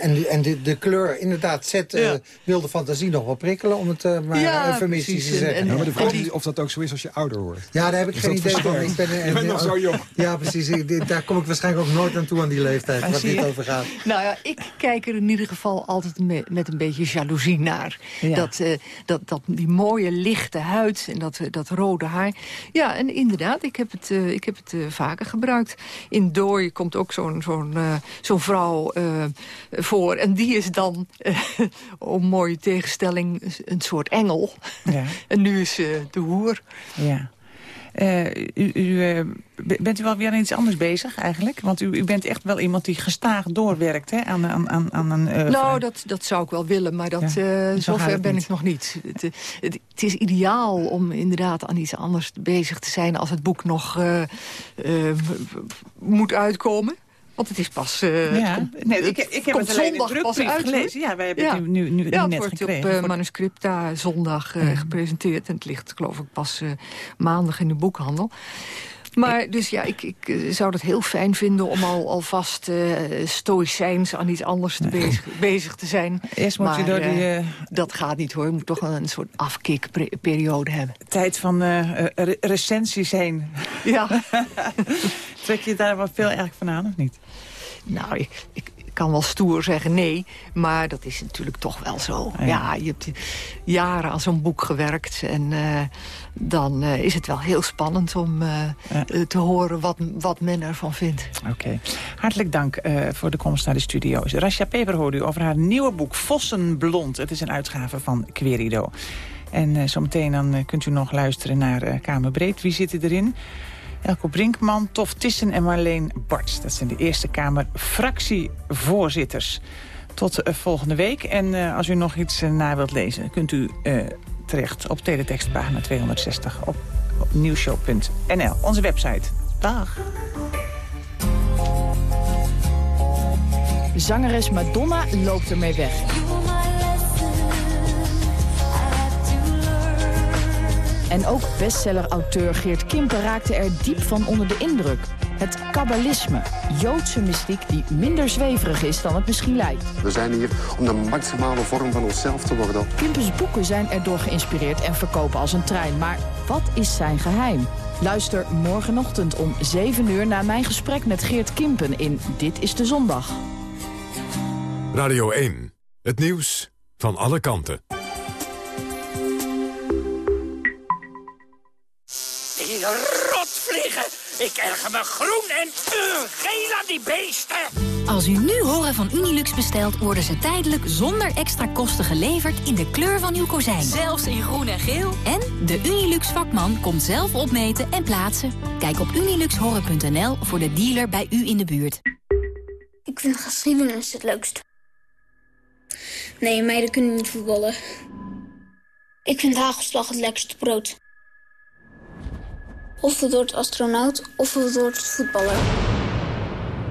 En, die- en de, de kleur, inderdaad, zet eh, wilde fantasie nog wel prikkelen... om het eh, maar Ja, eufemistisch te zeggen. En- Ja, maar de vraag En die- is of dat ook zo is als je ouder wordt. Ja, daar heb ik Is geen idee van. Ik ben, Je bent nog zo jong. (laughs) Ja, precies. Ik- daar kom ik waarschijnlijk ook nooit aan toe aan die leeftijd, zie dit over gaat. Nou ja, ik kijk er in ieder geval altijd me- met een beetje jaloezie naar. Ja. Dat, eh, dat, dat, die mooie lichte huid en dat, eh, dat rode haar. Ja, en inderdaad, ik heb het, eh, ik heb het eh, vaker gebruikt. In Dooi komt ook zo'n zo'n eh, zo'n vrouw eh, voor. En die is dan, eh, om mooie tegenstelling, een soort engel. Ja. (laughs) En nu is ze de hoer. Ja. Eh, u, u, eh, bent u wel weer aan iets anders bezig eigenlijk? Want u, u bent echt wel iemand die gestaag doorwerkt hè, aan, aan, aan, aan een oeuvre. Nou, dat, dat zou ik wel willen, maar dat, Ja, zover ben niet. ik nog niet. Het, het, het is ideaal om inderdaad aan iets anders bezig te zijn... als het boek nog moet uitkomen. Want het is pas... eh, ja. komt- nee, ik, ik heb het alleen in zondag pas uit, gelezen. Ja, wij hebben Ja. het nu, nu, ja, het net wordt gekregen. op eh, Voor- manuscripta zondag eh, gepresenteerd. En het ligt geloof ik pas eh, maandag in de boekhandel. Maar dus ja, ik, ik eh, zou dat heel fijn vinden om al, alvast eh stoïcijns aan iets anders te bezig, bezig te zijn. Eerst moet Maar, door die eh, Dat gaat niet hoor. Je moet toch een, een soort afkikperiode hebben. tijd van eh, eh, re- recensies heen. Ja, (laughs) Trek je daar wel veel eigenlijk van aan, of niet? nou, ik, ik kan wel stoer zeggen nee. Maar dat is natuurlijk toch wel zo. Ja. Ja, je hebt jaren aan zo'n boek gewerkt. En eh, dan eh, is het wel heel spannend om eh, Ja. te horen wat, wat men ervan vindt. Oké. Hartelijk dank voor de komst naar de studio's. Rasja Peper hoorde u over haar nieuwe boek Vossenblond. Het is een uitgave van Querido. En zometeen dan kunt u nog luisteren naar Kamerbreed. Wie zit er erin? Elko Brinkman, Tof Tissen en Marleen Barts. Dat zijn de Eerste Kamer fractievoorzitters. Tot eh, volgende week. En eh, als u nog iets eh, na wilt lezen, kunt u terecht op teletextpagina 260 op, op nieuwshow.nl. Onze website. Dag. Zangeres Madonna loopt ermee weg. En ook bestseller-auteur Geert Kimpen raakte er diep van onder de indruk. Het kabbalisme, Joodse mystiek die minder zweverig is dan het misschien lijkt. We zijn hier om de maximale vorm van onszelf te worden. Kimpens boeken zijn erdoor geïnspireerd en verkopen als een trein. Maar wat is zijn geheim? Luister morgenochtend om 7 uur naar mijn gesprek met Geert Kimpen in Dit is de Zondag. Radio 1. Het nieuws van alle kanten. Ik erger me groen en uh, geel aan die beesten! Als u nu horen van Unilux bestelt, worden ze tijdelijk zonder extra kosten geleverd in de kleur van uw kozijn. Zelfs in groen en geel. En de Unilux vakman komt zelf opmeten en plaatsen. Kijk op uniluxhoren.nl voor de dealer bij u in de buurt. Ik vind geschiedenis het leukst. Nee, meiden kunnen niet voetballen. Ik vind hagelslag het lekkerste brood. Of het wordt astronaut, of het wordt voetballer.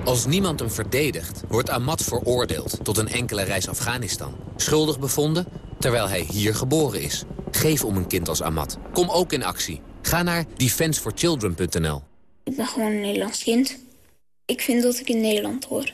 Als niemand hem verdedigt, wordt Ahmad veroordeeld tot een enkele reis Afghanistan. Schuldig bevonden, terwijl hij hier geboren is. Geef om een kind als Ahmad. Kom ook in actie. Ga naar defenseforchildren.nl. Ik ben gewoon een Nederlands kind. Ik vind dat ik in Nederland hoor.